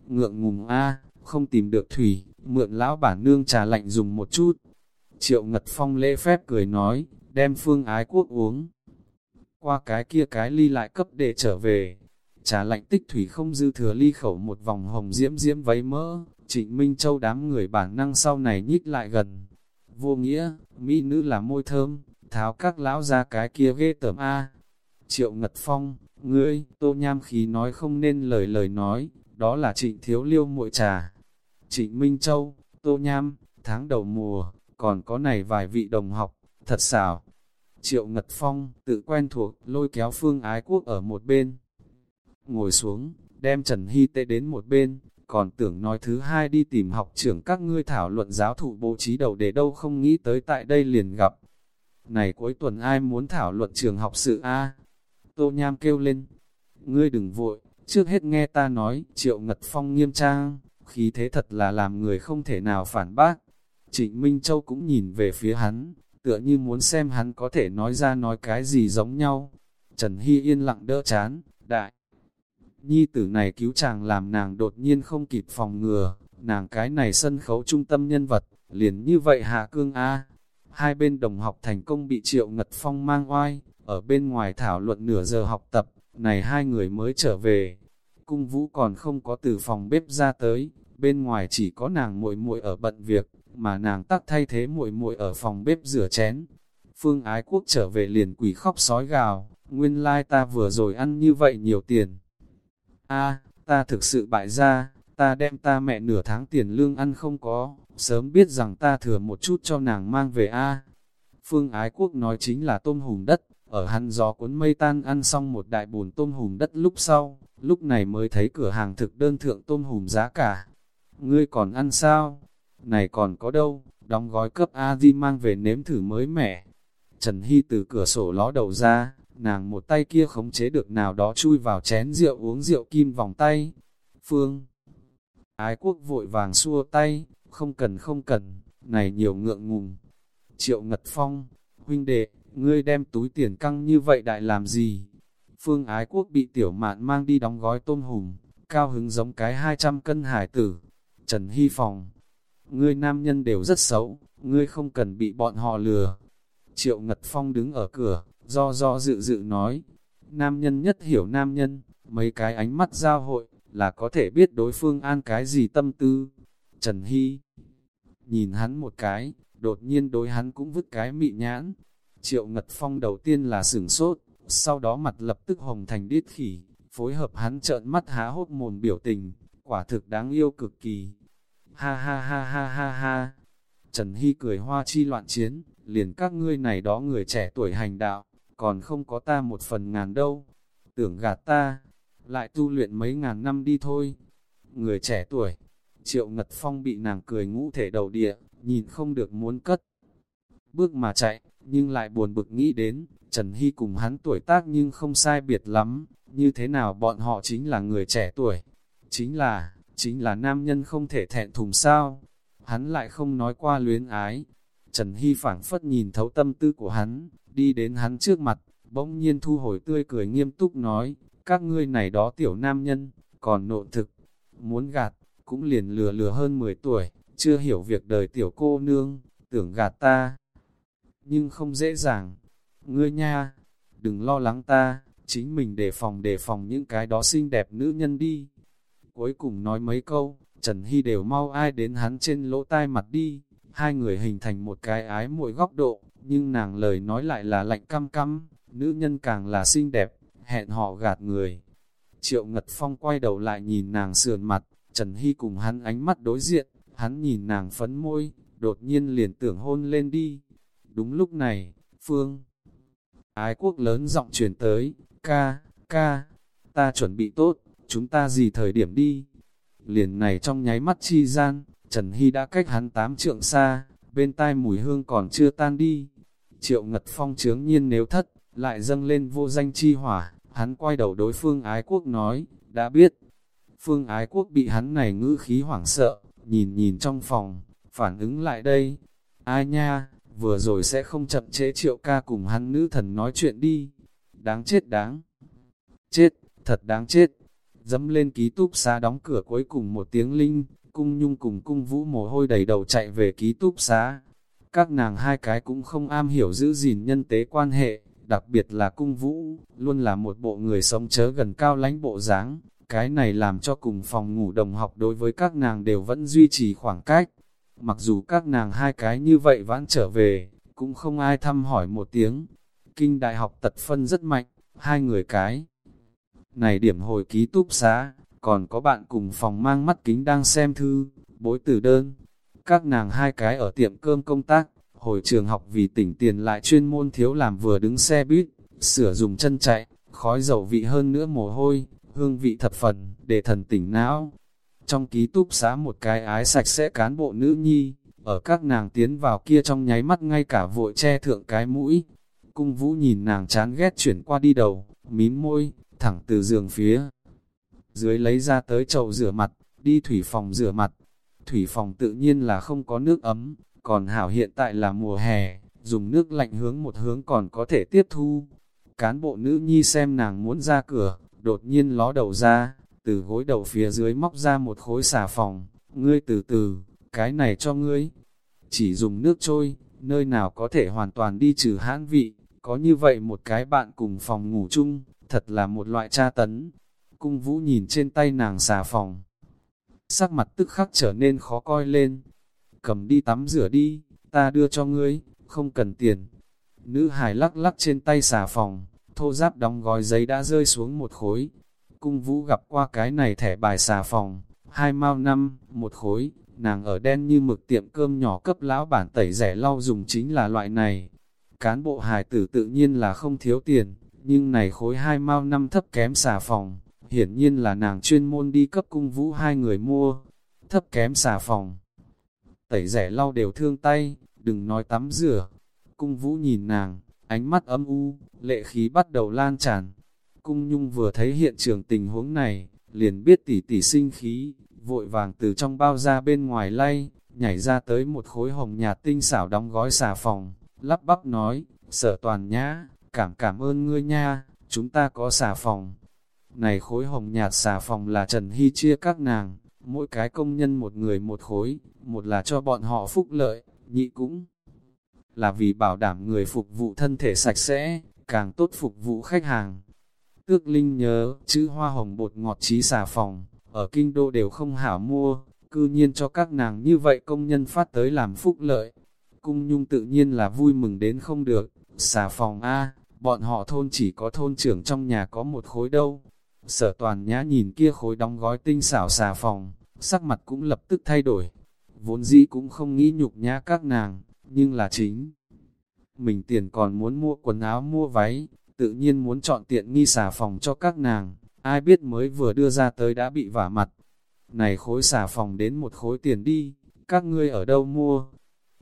Ngượng ngùng a không tìm được thủy, mượn lão bản nương trà lạnh dùng một chút. Triệu Ngật Phong lễ phép cười nói, đem phương ái quốc uống. qua cái kia cái ly lại cấp để trở về. Trà lạnh tích thủy không dư thừa ly khẩu một vòng hồng diễm diễm váy mỡ, trịnh Minh Châu đám người bản năng sau này nhích lại gần. Vô nghĩa, mỹ nữ là môi thơm, tháo các lão ra cái kia ghê tởm A. Triệu Ngật Phong, ngươi, tô nham khí nói không nên lời lời nói, đó là trịnh thiếu liêu muội trà. Trịnh Minh Châu, tô nham, tháng đầu mùa, còn có này vài vị đồng học, thật xảo. Triệu Ngật Phong, tự quen thuộc, lôi kéo phương ái quốc ở một bên. Ngồi xuống, đem Trần Hy tệ đến một bên, còn tưởng nói thứ hai đi tìm học trưởng các ngươi thảo luận giáo thụ bố trí đầu để đâu không nghĩ tới tại đây liền gặp. Này cuối tuần ai muốn thảo luận trường học sự A? Tô Nham kêu lên, ngươi đừng vội, trước hết nghe ta nói, triệu ngật phong nghiêm trang, khí thế thật là làm người không thể nào phản bác. Trịnh Minh Châu cũng nhìn về phía hắn, tựa như muốn xem hắn có thể nói ra nói cái gì giống nhau. Trần Hy yên lặng đỡ chán, đại. Nhi tử này cứu chàng làm nàng đột nhiên không kịp phòng ngừa, nàng cái này sân khấu trung tâm nhân vật, liền như vậy hạ cương A. Hai bên đồng học thành công bị Triệu Ngật Phong mang oai, ở bên ngoài thảo luận nửa giờ học tập, này hai người mới trở về. Cung vũ còn không có từ phòng bếp ra tới, bên ngoài chỉ có nàng muội muội ở bận việc, mà nàng tắc thay thế muội muội ở phòng bếp rửa chén. Phương Ái Quốc trở về liền quỷ khóc sói gào, nguyên lai ta vừa rồi ăn như vậy nhiều tiền a ta thực sự bại ra, ta đem ta mẹ nửa tháng tiền lương ăn không có, sớm biết rằng ta thừa một chút cho nàng mang về a Phương Ái Quốc nói chính là tôm hùm đất, ở hắn gió cuốn mây tan ăn xong một đại bùn tôm hùm đất lúc sau, lúc này mới thấy cửa hàng thực đơn thượng tôm hùm giá cả. Ngươi còn ăn sao? Này còn có đâu, đóng gói cấp a di mang về nếm thử mới mẻ. Trần Hy từ cửa sổ ló đầu ra, nàng một tay kia khống chế được nào đó chui vào chén rượu uống rượu kim vòng tay. Phương Ái quốc vội vàng xua tay, không cần không cần, này nhiều ngượng ngùng. Triệu Ngật Phong, huynh đệ, ngươi đem túi tiền căng như vậy đại làm gì? Phương Ái Quốc bị tiểu mạn mang đi đóng gói tôm hùm, cao hứng giống cái 200 cân hải tử. Trần Hy Phòng, ngươi nam nhân đều rất xấu, ngươi không cần bị bọn họ lừa. Triệu Ngật Phong đứng ở cửa, do do dự dự nói, nam nhân nhất hiểu nam nhân, mấy cái ánh mắt giao hội, là có thể biết đối phương an cái gì tâm tư. Trần Hy nhìn hắn một cái, đột nhiên đối hắn cũng vứt cái mị nhãn. Triệu Ngật Phong đầu tiên là sửng sốt, sau đó mặt lập tức hồng thành điết khỉ, phối hợp hắn trợn mắt há hốt mồm biểu tình, quả thực đáng yêu cực kỳ. Ha ha ha ha ha ha. Trần Hy cười hoa chi loạn chiến, liền các ngươi này đó người trẻ tuổi hành đạo, còn không có ta một phần ngàn đâu. Tưởng gạt ta, lại tu luyện mấy ngàn năm đi thôi. Người trẻ tuổi, Triệu Ngật Phong bị nàng cười ngũ thể đầu địa, nhìn không được muốn cất. Bước mà chạy, nhưng lại buồn bực nghĩ đến, Trần Hy cùng hắn tuổi tác nhưng không sai biệt lắm, như thế nào bọn họ chính là người trẻ tuổi. Chính là, chính là nam nhân không thể thẹn thùng sao. Hắn lại không nói qua luyến ái. Trần Hy phảng phất nhìn thấu tâm tư của hắn, đi đến hắn trước mặt, bỗng nhiên thu hồi tươi cười nghiêm túc nói, các ngươi này đó tiểu nam nhân, còn nộn thực, muốn gạt, cũng liền lừa lừa hơn 10 tuổi, chưa hiểu việc đời tiểu cô nương, tưởng gạt ta. Nhưng không dễ dàng, ngươi nha, đừng lo lắng ta, chính mình đề phòng đề phòng những cái đó xinh đẹp nữ nhân đi. Cuối cùng nói mấy câu, Trần Hy đều mau ai đến hắn trên lỗ tai mặt đi, hai người hình thành một cái ái muội góc độ, nhưng nàng lời nói lại là lạnh căm căm, nữ nhân càng là xinh đẹp, hẹn họ gạt người. Triệu Ngật Phong quay đầu lại nhìn nàng sườn mặt, Trần Hy cùng hắn ánh mắt đối diện, hắn nhìn nàng phấn môi, đột nhiên liền tưởng hôn lên đi. Đúng lúc này, Phương Ái quốc lớn giọng truyền tới, ca, ca, ta chuẩn bị tốt, chúng ta gì thời điểm đi. Liền này trong nháy mắt chi gian, Trần Hy đã cách hắn tám trượng xa, bên tai mùi hương còn chưa tan đi. Triệu Ngật Phong chướng nhiên nếu thất, lại dâng lên vô danh chi hỏa, hắn quay đầu đối phương ái quốc nói, đã biết. Phương ái quốc bị hắn này ngữ khí hoảng sợ, nhìn nhìn trong phòng, phản ứng lại đây. Ai nha, vừa rồi sẽ không chậm chế triệu ca cùng hắn nữ thần nói chuyện đi. Đáng chết đáng. Chết, thật đáng chết. Dẫm lên ký túp xá đóng cửa cuối cùng một tiếng linh, cung nhung cùng cung vũ mồ hôi đầy đầu chạy về ký túc xá. Các nàng hai cái cũng không am hiểu giữ gìn nhân tế quan hệ, đặc biệt là cung vũ, luôn là một bộ người sống chớ gần cao lãnh bộ dáng. Cái này làm cho cùng phòng ngủ đồng học đối với các nàng đều vẫn duy trì khoảng cách. Mặc dù các nàng hai cái như vậy vãn trở về, cũng không ai thăm hỏi một tiếng. Kinh đại học tật phân rất mạnh, hai người cái. Này điểm hồi ký túc xá, còn có bạn cùng phòng mang mắt kính đang xem thư, bối tử đơn. Các nàng hai cái ở tiệm cơm công tác, hồi trường học vì tỉnh tiền lại chuyên môn thiếu làm vừa đứng xe buýt, sửa dùng chân chạy, khói dầu vị hơn nữa mồ hôi, hương vị thập phần, để thần tỉnh não. Trong ký túc xá một cái ái sạch sẽ cán bộ nữ nhi, ở các nàng tiến vào kia trong nháy mắt ngay cả vội che thượng cái mũi. Cung vũ nhìn nàng chán ghét chuyển qua đi đầu, mím môi, thẳng từ giường phía. Dưới lấy ra tới chậu rửa mặt, đi thủy phòng rửa mặt. Thủy phòng tự nhiên là không có nước ấm, còn hảo hiện tại là mùa hè, dùng nước lạnh hướng một hướng còn có thể tiếp thu. Cán bộ nữ nhi xem nàng muốn ra cửa, đột nhiên ló đầu ra, từ gối đầu phía dưới móc ra một khối xà phòng, ngươi từ từ, cái này cho ngươi. Chỉ dùng nước trôi, nơi nào có thể hoàn toàn đi trừ hãn vị, có như vậy một cái bạn cùng phòng ngủ chung, thật là một loại tra tấn. Cung vũ nhìn trên tay nàng xà phòng. Sắc mặt tức khắc trở nên khó coi lên. Cầm đi tắm rửa đi, ta đưa cho ngươi, không cần tiền. Nữ hải lắc lắc trên tay xà phòng, thô giáp đóng gói giấy đã rơi xuống một khối. Cung vũ gặp qua cái này thẻ bài xà phòng, hai mao năm, một khối, nàng ở đen như mực tiệm cơm nhỏ cấp lão bản tẩy rẻ lau dùng chính là loại này. Cán bộ hài tử tự nhiên là không thiếu tiền, nhưng này khối hai mao năm thấp kém xà phòng, hiển nhiên là nàng chuyên môn đi cấp cung vũ hai người mua, thấp kém xà phòng. Tẩy rẻ lau đều thương tay, đừng nói tắm rửa. Cung vũ nhìn nàng, ánh mắt âm u, lệ khí bắt đầu lan tràn. Cung nhung vừa thấy hiện trường tình huống này, liền biết tỉ tỉ sinh khí, vội vàng từ trong bao ra bên ngoài lay, nhảy ra tới một khối hồng nhạt tinh xảo đóng gói xà phòng, lắp bắp nói, sở toàn nhã, cảm cảm ơn ngươi nha, chúng ta có xà phòng. Này khối hồng nhạt xà phòng là Trần Hy chia các nàng, mỗi cái công nhân một người một khối, một là cho bọn họ phúc lợi, nhị cũng là vì bảo đảm người phục vụ thân thể sạch sẽ, càng tốt phục vụ khách hàng. Tước Linh nhớ, chữ hoa hồng bột ngọt trí xà phòng, ở kinh đô đều không hảo mua, cư nhiên cho các nàng như vậy công nhân phát tới làm phúc lợi. Cung nhung tự nhiên là vui mừng đến không được, xà phòng A, bọn họ thôn chỉ có thôn trưởng trong nhà có một khối đâu. Sở toàn nhã nhìn kia khối đóng gói tinh xảo xà phòng, sắc mặt cũng lập tức thay đổi. Vốn dĩ cũng không nghĩ nhục nhã các nàng, nhưng là chính. Mình tiền còn muốn mua quần áo mua váy, tự nhiên muốn chọn tiện nghi xà phòng cho các nàng, ai biết mới vừa đưa ra tới đã bị vả mặt. Này khối xà phòng đến một khối tiền đi, các ngươi ở đâu mua?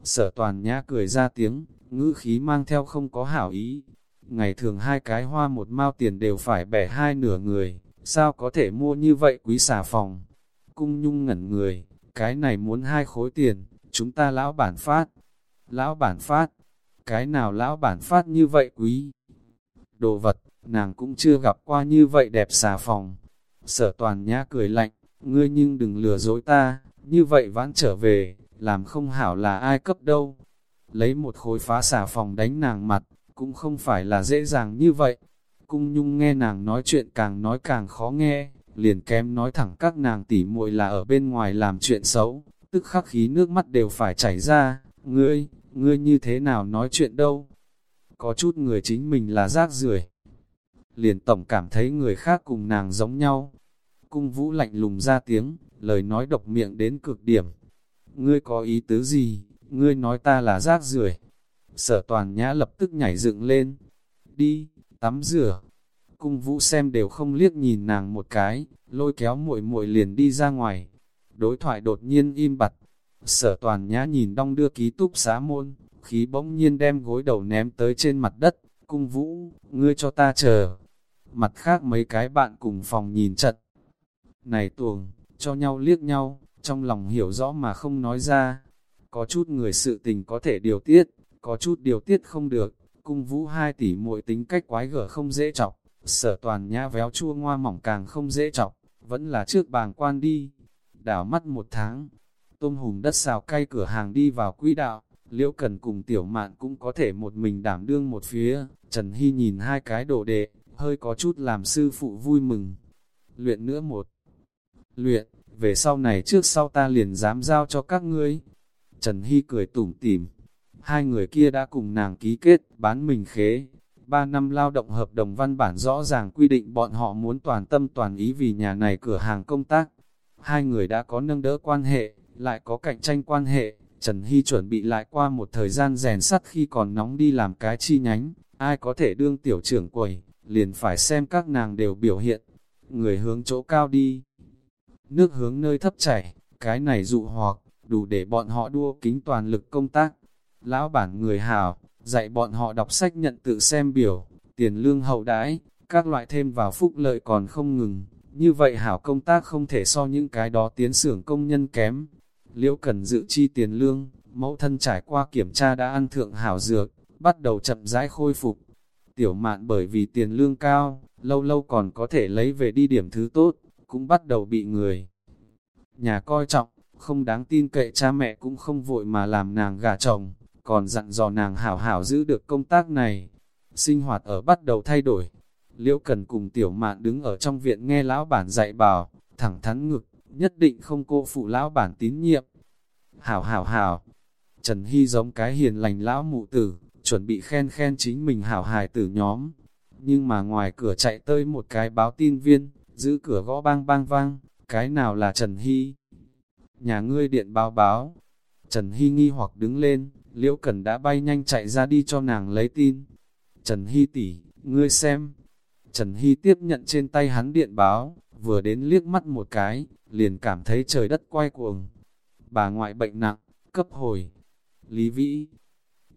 Sở toàn nhã cười ra tiếng, ngữ khí mang theo không có hảo ý. Ngày thường hai cái hoa một mao tiền đều phải bẻ hai nửa người, sao có thể mua như vậy quý xà phòng? Cung nhung ngẩn người, cái này muốn hai khối tiền, chúng ta lão bản phát. Lão bản phát, cái nào lão bản phát như vậy quý? Đồ vật, nàng cũng chưa gặp qua như vậy đẹp xà phòng. Sở toàn nhã cười lạnh, ngươi nhưng đừng lừa dối ta, như vậy vãn trở về, làm không hảo là ai cấp đâu. Lấy một khối phá xà phòng đánh nàng mặt, cũng không phải là dễ dàng như vậy. Cung nhung nghe nàng nói chuyện càng nói càng khó nghe, liền kém nói thẳng các nàng tỉ muội là ở bên ngoài làm chuyện xấu, tức khắc khí nước mắt đều phải chảy ra, ngươi, ngươi như thế nào nói chuyện đâu. Có chút người chính mình là rác rưởi liền tổng cảm thấy người khác cùng nàng giống nhau. Cung vũ lạnh lùng ra tiếng, lời nói độc miệng đến cực điểm. Ngươi có ý tứ gì, ngươi nói ta là rác rưởi Sở toàn nhã lập tức nhảy dựng lên. Đi, tắm rửa. Cung vũ xem đều không liếc nhìn nàng một cái, lôi kéo muội muội liền đi ra ngoài. Đối thoại đột nhiên im bặt. Sở toàn nhã nhìn đong đưa ký túc xá môn, khí bỗng nhiên đem gối đầu ném tới trên mặt đất. Cung vũ, ngươi cho ta chờ. Mặt khác mấy cái bạn cùng phòng nhìn chật. Này tuồng, cho nhau liếc nhau, trong lòng hiểu rõ mà không nói ra. Có chút người sự tình có thể điều tiết, có chút điều tiết không được. Cung vũ hai tỷ muội tính cách quái gở không dễ chọc, sở toàn nhã véo chua ngoa mỏng càng không dễ chọc, vẫn là trước bàng quan đi. Đảo mắt một tháng, tôm hùm đất xào cay cửa hàng đi vào quỹ đạo, Liễu Cần cùng tiểu mạn cũng có thể một mình đảm đương một phía, Trần Hy nhìn hai cái đồ đệ, hơi có chút làm sư phụ vui mừng. Luyện nữa một. Luyện, về sau này trước sau ta liền dám giao cho các ngươi. Trần Hy cười tủm tỉm. Hai người kia đã cùng nàng ký kết, bán mình khế. Ba năm lao động hợp đồng văn bản rõ ràng quy định bọn họ muốn toàn tâm toàn ý vì nhà này cửa hàng công tác. Hai người đã có nâng đỡ quan hệ, lại có cạnh tranh quan hệ. Trần Hy chuẩn bị lại qua một thời gian rèn sắt khi còn nóng đi làm cái chi nhánh. Ai có thể đương tiểu trưởng quầy, liền phải xem các nàng đều biểu hiện. Người hướng chỗ cao đi, nước hướng nơi thấp chảy, cái này dụ hoặc, đủ để bọn họ đua kính toàn lực công tác. Lão bản người hào, dạy bọn họ đọc sách nhận tự xem biểu, tiền lương hậu đãi, các loại thêm vào phúc lợi còn không ngừng. Như vậy hảo công tác không thể so những cái đó tiến xưởng công nhân kém. Liễu cần dự chi tiền lương, mẫu thân trải qua kiểm tra đã ăn thượng hảo dược, bắt đầu chậm rãi khôi phục. Tiểu mạn bởi vì tiền lương cao, lâu lâu còn có thể lấy về đi điểm thứ tốt, cũng bắt đầu bị người. Nhà coi trọng, không đáng tin cậy cha mẹ cũng không vội mà làm nàng gả chồng, còn dặn dò nàng hảo hảo giữ được công tác này. Sinh hoạt ở bắt đầu thay đổi. Liễu Cần cùng tiểu mạn đứng ở trong viện nghe lão bản dạy bảo, thẳng thắn ngực, nhất định không cô phụ lão bản tín nhiệm. Hảo hảo hảo, Trần Hy giống cái hiền lành lão mụ tử, chuẩn bị khen khen chính mình hảo hài tử nhóm. Nhưng mà ngoài cửa chạy tới một cái báo tin viên, giữ cửa gõ bang bang vang, cái nào là Trần Hy? Nhà ngươi điện báo báo. Trần Hy nghi hoặc đứng lên, Liễu Cần đã bay nhanh chạy ra đi cho nàng lấy tin. Trần Hy tỷ, ngươi xem. Trần Hy tiếp nhận trên tay hắn điện báo, vừa đến liếc mắt một cái, liền cảm thấy trời đất quay cuồng. Bà ngoại bệnh nặng, cấp hồi. Lý Vĩ,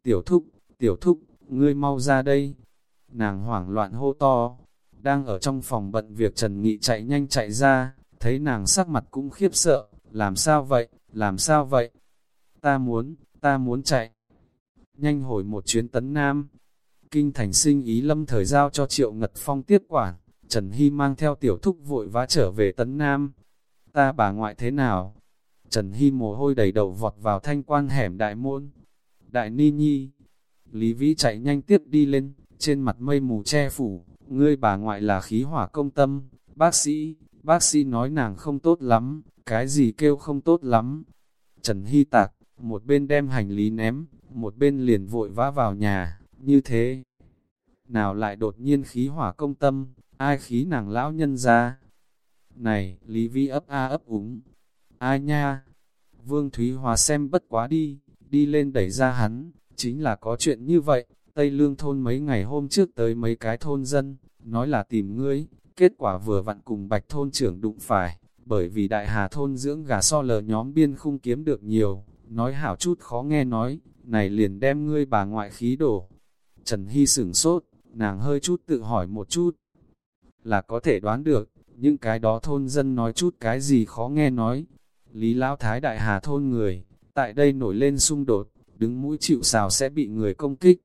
tiểu thúc, tiểu thúc, ngươi mau ra đây. Nàng hoảng loạn hô to, đang ở trong phòng bận việc Trần Nghị chạy nhanh chạy ra, thấy nàng sắc mặt cũng khiếp sợ, làm sao vậy, làm sao vậy? Ta muốn, ta muốn chạy. Nhanh hồi một chuyến tấn Nam. Kinh thành sinh ý lâm thời giao cho Triệu Ngật Phong tiếp quản, Trần Hy mang theo tiểu thúc vội vã trở về tấn Nam. Ta bà ngoại thế nào? Trần Hy mồ hôi đầy đầu vọt vào thanh quan hẻm đại môn. Đại Ni Nhi. Lý Vĩ chạy nhanh tiếp đi lên, trên mặt mây mù che phủ, ngươi bà ngoại là khí hỏa công tâm, bác sĩ, bác sĩ nói nàng không tốt lắm, cái gì kêu không tốt lắm. Trần Hy Tạc, một bên đem hành lý ném, một bên liền vội vã vào nhà, như thế. Nào lại đột nhiên khí hỏa công tâm, ai khí nàng lão nhân ra. Này, Lý Vi ấp a ấp úng. Ai nha? Vương Thúy Hòa xem bất quá đi, đi lên đẩy ra hắn, chính là có chuyện như vậy. Tây Lương thôn mấy ngày hôm trước tới mấy cái thôn dân, nói là tìm ngươi, kết quả vừa vặn cùng bạch thôn trưởng đụng phải, bởi vì đại hà thôn dưỡng gà so lờ nhóm biên không kiếm được nhiều, nói hảo chút khó nghe nói, này liền đem ngươi bà ngoại khí đổ. Trần Hy sửng sốt, nàng hơi chút tự hỏi một chút, là có thể đoán được, những cái đó thôn dân nói chút cái gì khó nghe nói. Lý Lão Thái Đại Hà thôn người, tại đây nổi lên xung đột, đứng mũi chịu xào sẽ bị người công kích,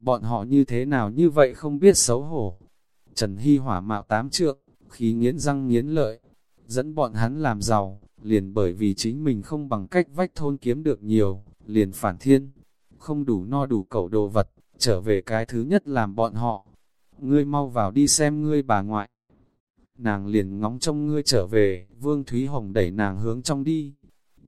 bọn họ như thế nào như vậy không biết xấu hổ. Trần Hy hỏa mạo tám trượng, khí nghiến răng nghiến lợi, dẫn bọn hắn làm giàu, liền bởi vì chính mình không bằng cách vách thôn kiếm được nhiều, liền phản thiên, không đủ no đủ cẩu đồ vật, trở về cái thứ nhất làm bọn họ. Ngươi mau vào đi xem ngươi bà ngoại. Nàng liền ngóng trông ngươi trở về, Vương Thúy Hồng đẩy nàng hướng trong đi.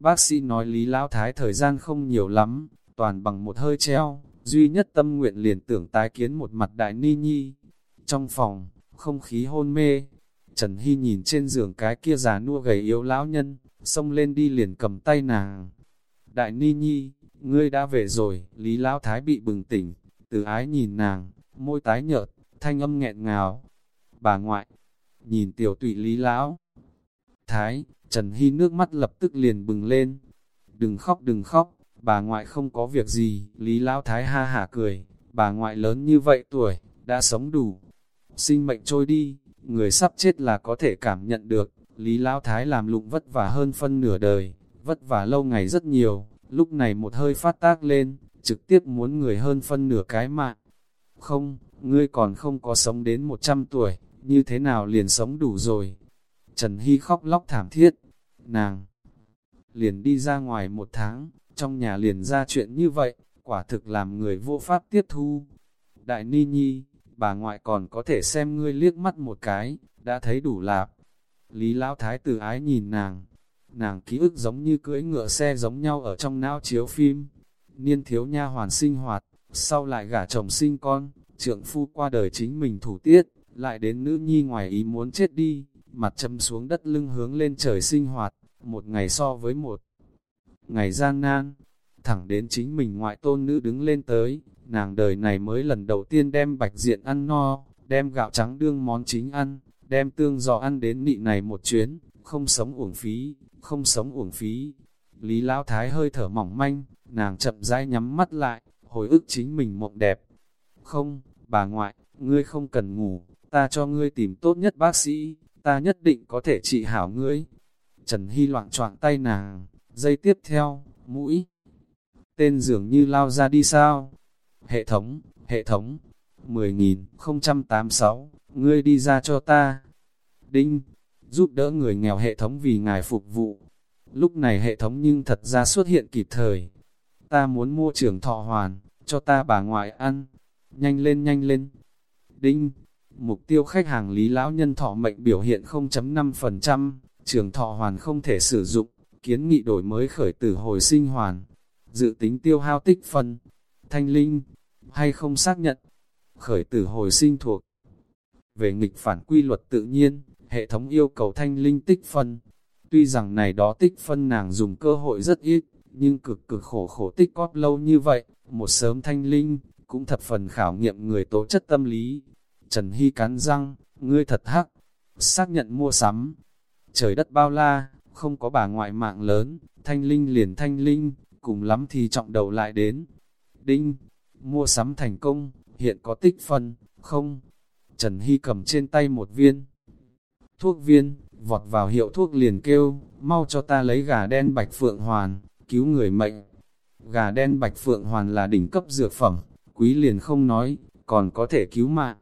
Bác sĩ nói Lý Lão Thái thời gian không nhiều lắm, toàn bằng một hơi treo, duy nhất tâm nguyện liền tưởng tái kiến một mặt đại ni nhi. Trong phòng, không khí hôn mê, Trần Hy nhìn trên giường cái kia già nua gầy yếu lão nhân, xông lên đi liền cầm tay nàng. Đại ni nhi, ngươi đã về rồi, Lý Lão Thái bị bừng tỉnh, từ ái nhìn nàng, môi tái nhợt, thanh âm nghẹn ngào. Bà ngoại, nhìn tiểu tụy Lý Lão Thái, Trần Hy nước mắt lập tức liền bừng lên. Đừng khóc đừng khóc, bà ngoại không có việc gì, Lý Lão Thái ha hả cười, bà ngoại lớn như vậy tuổi, đã sống đủ. Sinh mệnh trôi đi, người sắp chết là có thể cảm nhận được, Lý Lão Thái làm lụng vất vả hơn phân nửa đời, vất vả lâu ngày rất nhiều, lúc này một hơi phát tác lên, trực tiếp muốn người hơn phân nửa cái mạng. Không, ngươi còn không có sống đến 100 tuổi, như thế nào liền sống đủ rồi. Trần Hy khóc lóc thảm thiết, nàng liền đi ra ngoài một tháng, trong nhà liền ra chuyện như vậy, quả thực làm người vô pháp tiếp thu. Đại Ni Nhi, bà ngoại còn có thể xem ngươi liếc mắt một cái, đã thấy đủ lạp. Lý Lão Thái tử ái nhìn nàng, nàng ký ức giống như cưỡi ngựa xe giống nhau ở trong não chiếu phim. Niên thiếu nha hoàn sinh hoạt, sau lại gả chồng sinh con, trượng phu qua đời chính mình thủ tiết, lại đến nữ nhi ngoài ý muốn chết đi, mặt châm xuống đất lưng hướng lên trời sinh hoạt, một ngày so với một ngày gian nan, thẳng đến chính mình ngoại tôn nữ đứng lên tới, nàng đời này mới lần đầu tiên đem bạch diện ăn no, đem gạo trắng đương món chính ăn, đem tương giò ăn đến nị này một chuyến, không sống uổng phí, không sống uổng phí. Lý Lão Thái hơi thở mỏng manh, nàng chậm rãi nhắm mắt lại, hồi ức chính mình mộng đẹp. Không, bà ngoại, ngươi không cần ngủ, ta cho ngươi tìm tốt nhất bác sĩ, ta nhất định có thể trị hảo ngươi. Trần Hy loạn choạng tay nàng, dây tiếp theo, mũi. Tên dường như lao ra đi sao? Hệ thống, hệ thống, 10.086, ngươi đi ra cho ta. Đinh, giúp đỡ người nghèo hệ thống vì ngài phục vụ. Lúc này hệ thống nhưng thật ra xuất hiện kịp thời. Ta muốn mua trưởng thọ hoàn, cho ta bà ngoại ăn. Nhanh lên nhanh lên. Đinh, mục tiêu khách hàng lý lão nhân thọ mệnh biểu hiện 0.5%, trường thọ hoàn không thể sử dụng, kiến nghị đổi mới khởi tử hồi sinh hoàn. Dự tính tiêu hao tích phân, thanh linh, hay không xác nhận. Khởi tử hồi sinh thuộc về nghịch phản quy luật tự nhiên, hệ thống yêu cầu thanh linh tích phân. Tuy rằng này đó tích phân nàng dùng cơ hội rất ít, nhưng cực cực khổ khổ tích cóp lâu như vậy, một sớm thanh linh, cũng thập phần khảo nghiệm người tố chất tâm lý. Trần Hy cắn răng, ngươi thật hắc, xác nhận mua sắm. Trời đất bao la, không có bà ngoại mạng lớn, thanh linh liền thanh linh, cùng lắm thì trọng đầu lại đến. Đinh, mua sắm thành công, hiện có tích phân, không? Trần Hy cầm trên tay một viên. Thuốc viên, vọt vào hiệu thuốc liền kêu, mau cho ta lấy gà đen bạch phượng hoàn, cứu người mệnh. Gà đen bạch phượng hoàn là đỉnh cấp dược phẩm, quý liền không nói, còn có thể cứu mạng.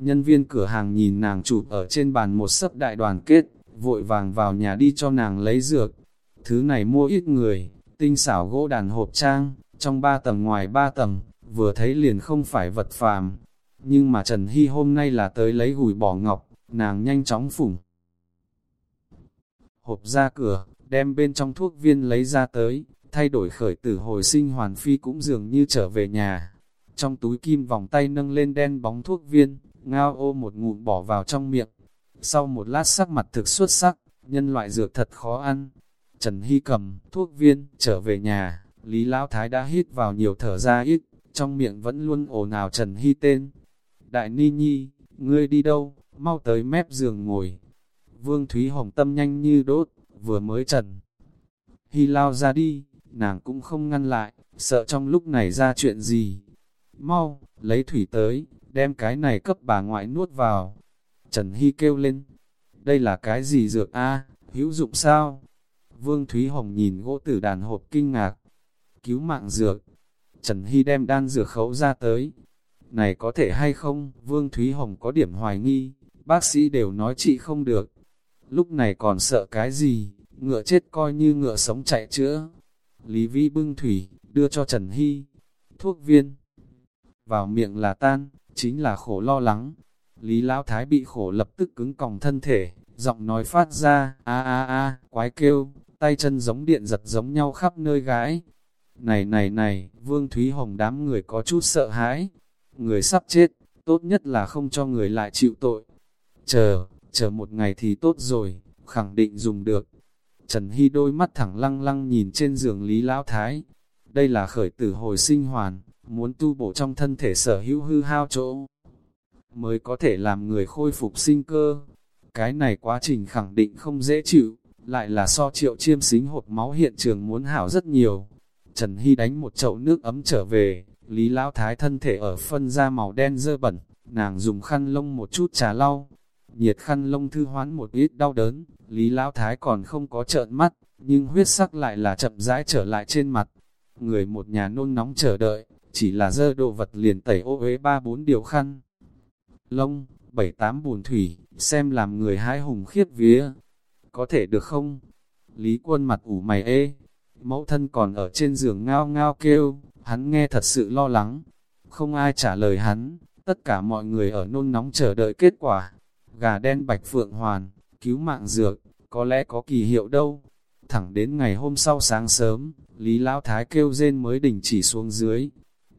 Nhân viên cửa hàng nhìn nàng chụp ở trên bàn một sấp đại đoàn kết, vội vàng vào nhà đi cho nàng lấy dược. Thứ này mua ít người, tinh xảo gỗ đàn hộp trang, trong ba tầng ngoài ba tầng, vừa thấy liền không phải vật phàm. Nhưng mà Trần Hy hôm nay là tới lấy gùi bỏ ngọc, nàng nhanh chóng phủng. Hộp ra cửa, đem bên trong thuốc viên lấy ra tới, thay đổi khởi tử hồi sinh hoàn phi cũng dường như trở về nhà. Trong túi kim vòng tay nâng lên đen bóng thuốc viên, ngao ô một ngụm bỏ vào trong miệng. Sau một lát sắc mặt thực xuất sắc, nhân loại dược thật khó ăn. Trần Hy cầm thuốc viên, trở về nhà, Lý Lão Thái đã hít vào nhiều thở ra ít, trong miệng vẫn luôn ồn ào Trần Hy tên. Đại Ni Nhi, ngươi đi đâu, mau tới mép giường ngồi. Vương Thúy Hồng tâm nhanh như đốt, vừa mới Trần. Hy lao ra đi, nàng cũng không ngăn lại, sợ trong lúc này ra chuyện gì. Mau, lấy thủy tới, đem cái này cấp bà ngoại nuốt vào. Trần Hy kêu lên, đây là cái gì dược a hữu dụng sao? Vương Thúy Hồng nhìn gỗ tử đàn hộp kinh ngạc, cứu mạng dược. Trần Hy đem đan dược khấu ra tới. Này có thể hay không? Vương Thúy Hồng có điểm hoài nghi, bác sĩ đều nói chị không được. Lúc này còn sợ cái gì? Ngựa chết coi như ngựa sống chạy chữa. Lý Vi bưng thủy, đưa cho Trần Hy. Thuốc viên. Vào miệng là tan, chính là khổ lo lắng. Lý Lão Thái bị khổ lập tức cứng còng thân thể, giọng nói phát ra, a a a, quái kêu, tay chân giống điện giật giống nhau khắp nơi gái. Này này này, Vương Thúy Hồng đám người có chút sợ hãi. Người sắp chết, tốt nhất là không cho người lại chịu tội. Chờ, chờ một ngày thì tốt rồi, khẳng định dùng được. Trần Hy đôi mắt thẳng lăng lăng nhìn trên giường Lý Lão Thái. Đây là khởi tử hồi sinh hoàn, muốn tu bổ trong thân thể sở hữu hư hao chỗ. Mới có thể làm người khôi phục sinh cơ. Cái này quá trình khẳng định không dễ chịu, lại là so triệu chiêm xính hột máu hiện trường muốn hảo rất nhiều. Trần Hy đánh một chậu nước ấm trở về, Lý Lão Thái thân thể ở phân ra màu đen dơ bẩn, nàng dùng khăn lông một chút trà lau, nhiệt khăn lông thư hoán một ít đau đớn, Lý Lão Thái còn không có trợn mắt, nhưng huyết sắc lại là chậm rãi trở lại trên mặt. Người một nhà nôn nóng chờ đợi, chỉ là dơ đồ vật liền tẩy ô uế ba bốn điều khăn. Lông, bảy tám bùn thủy, xem làm người hái hùng khiếp vía. Có thể được không? Lý quân mặt ủ mày ê, mẫu thân còn ở trên giường ngao ngao kêu, hắn nghe thật sự lo lắng. Không ai trả lời hắn, tất cả mọi người ở nôn nóng chờ đợi kết quả. Gà đen bạch phượng hoàn, cứu mạng dược, có lẽ có kỳ hiệu đâu. Thẳng đến ngày hôm sau sáng sớm, Lý Lão Thái kêu rên mới đình chỉ xuống dưới.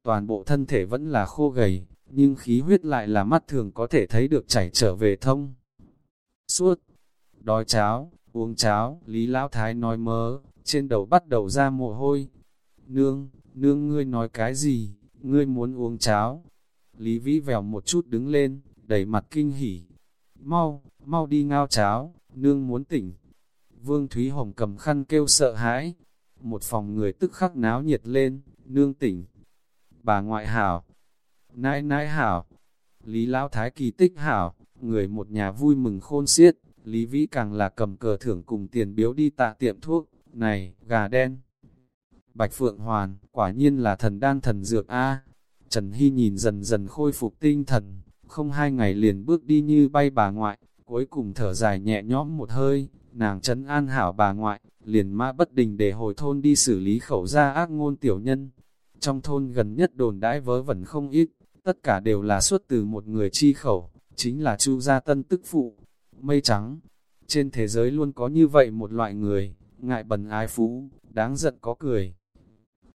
Toàn bộ thân thể vẫn là khô gầy, nhưng khí huyết lại là mắt thường có thể thấy được chảy trở về thông. Suốt, đói cháo, uống cháo, Lý Lão Thái nói mớ, trên đầu bắt đầu ra mồ hôi. Nương, nương ngươi nói cái gì, ngươi muốn uống cháo. Lý Vĩ vèo một chút đứng lên, đầy mặt kinh hỉ. Mau, mau đi ngao cháo, nương muốn tỉnh. Vương Thúy Hồng cầm khăn kêu sợ hãi. Một phòng người tức khắc náo nhiệt lên, nương tỉnh. Bà ngoại hảo, nãi nãi hảo, Lý Lão Thái kỳ tích hảo, người một nhà vui mừng khôn xiết, Lý Vĩ càng là cầm cờ thưởng cùng tiền biếu đi tạ tiệm thuốc, này, gà đen. Bạch Phượng Hoàn, quả nhiên là thần đan thần dược A. Trần Hy nhìn dần dần khôi phục tinh thần, không hai ngày liền bước đi như bay bà ngoại, cuối cùng thở dài nhẹ nhõm một hơi, nàng trấn an hảo bà ngoại, liền mã bất đình để hồi thôn đi xử lý khẩu ra ác ngôn tiểu nhân. Trong thôn gần nhất đồn đãi vớ vẩn không ít, tất cả đều là xuất từ một người chi khẩu, chính là Chu gia tân tức phụ, mây trắng. Trên thế giới luôn có như vậy một loại người, ngại bần ái phú, đáng giận có cười.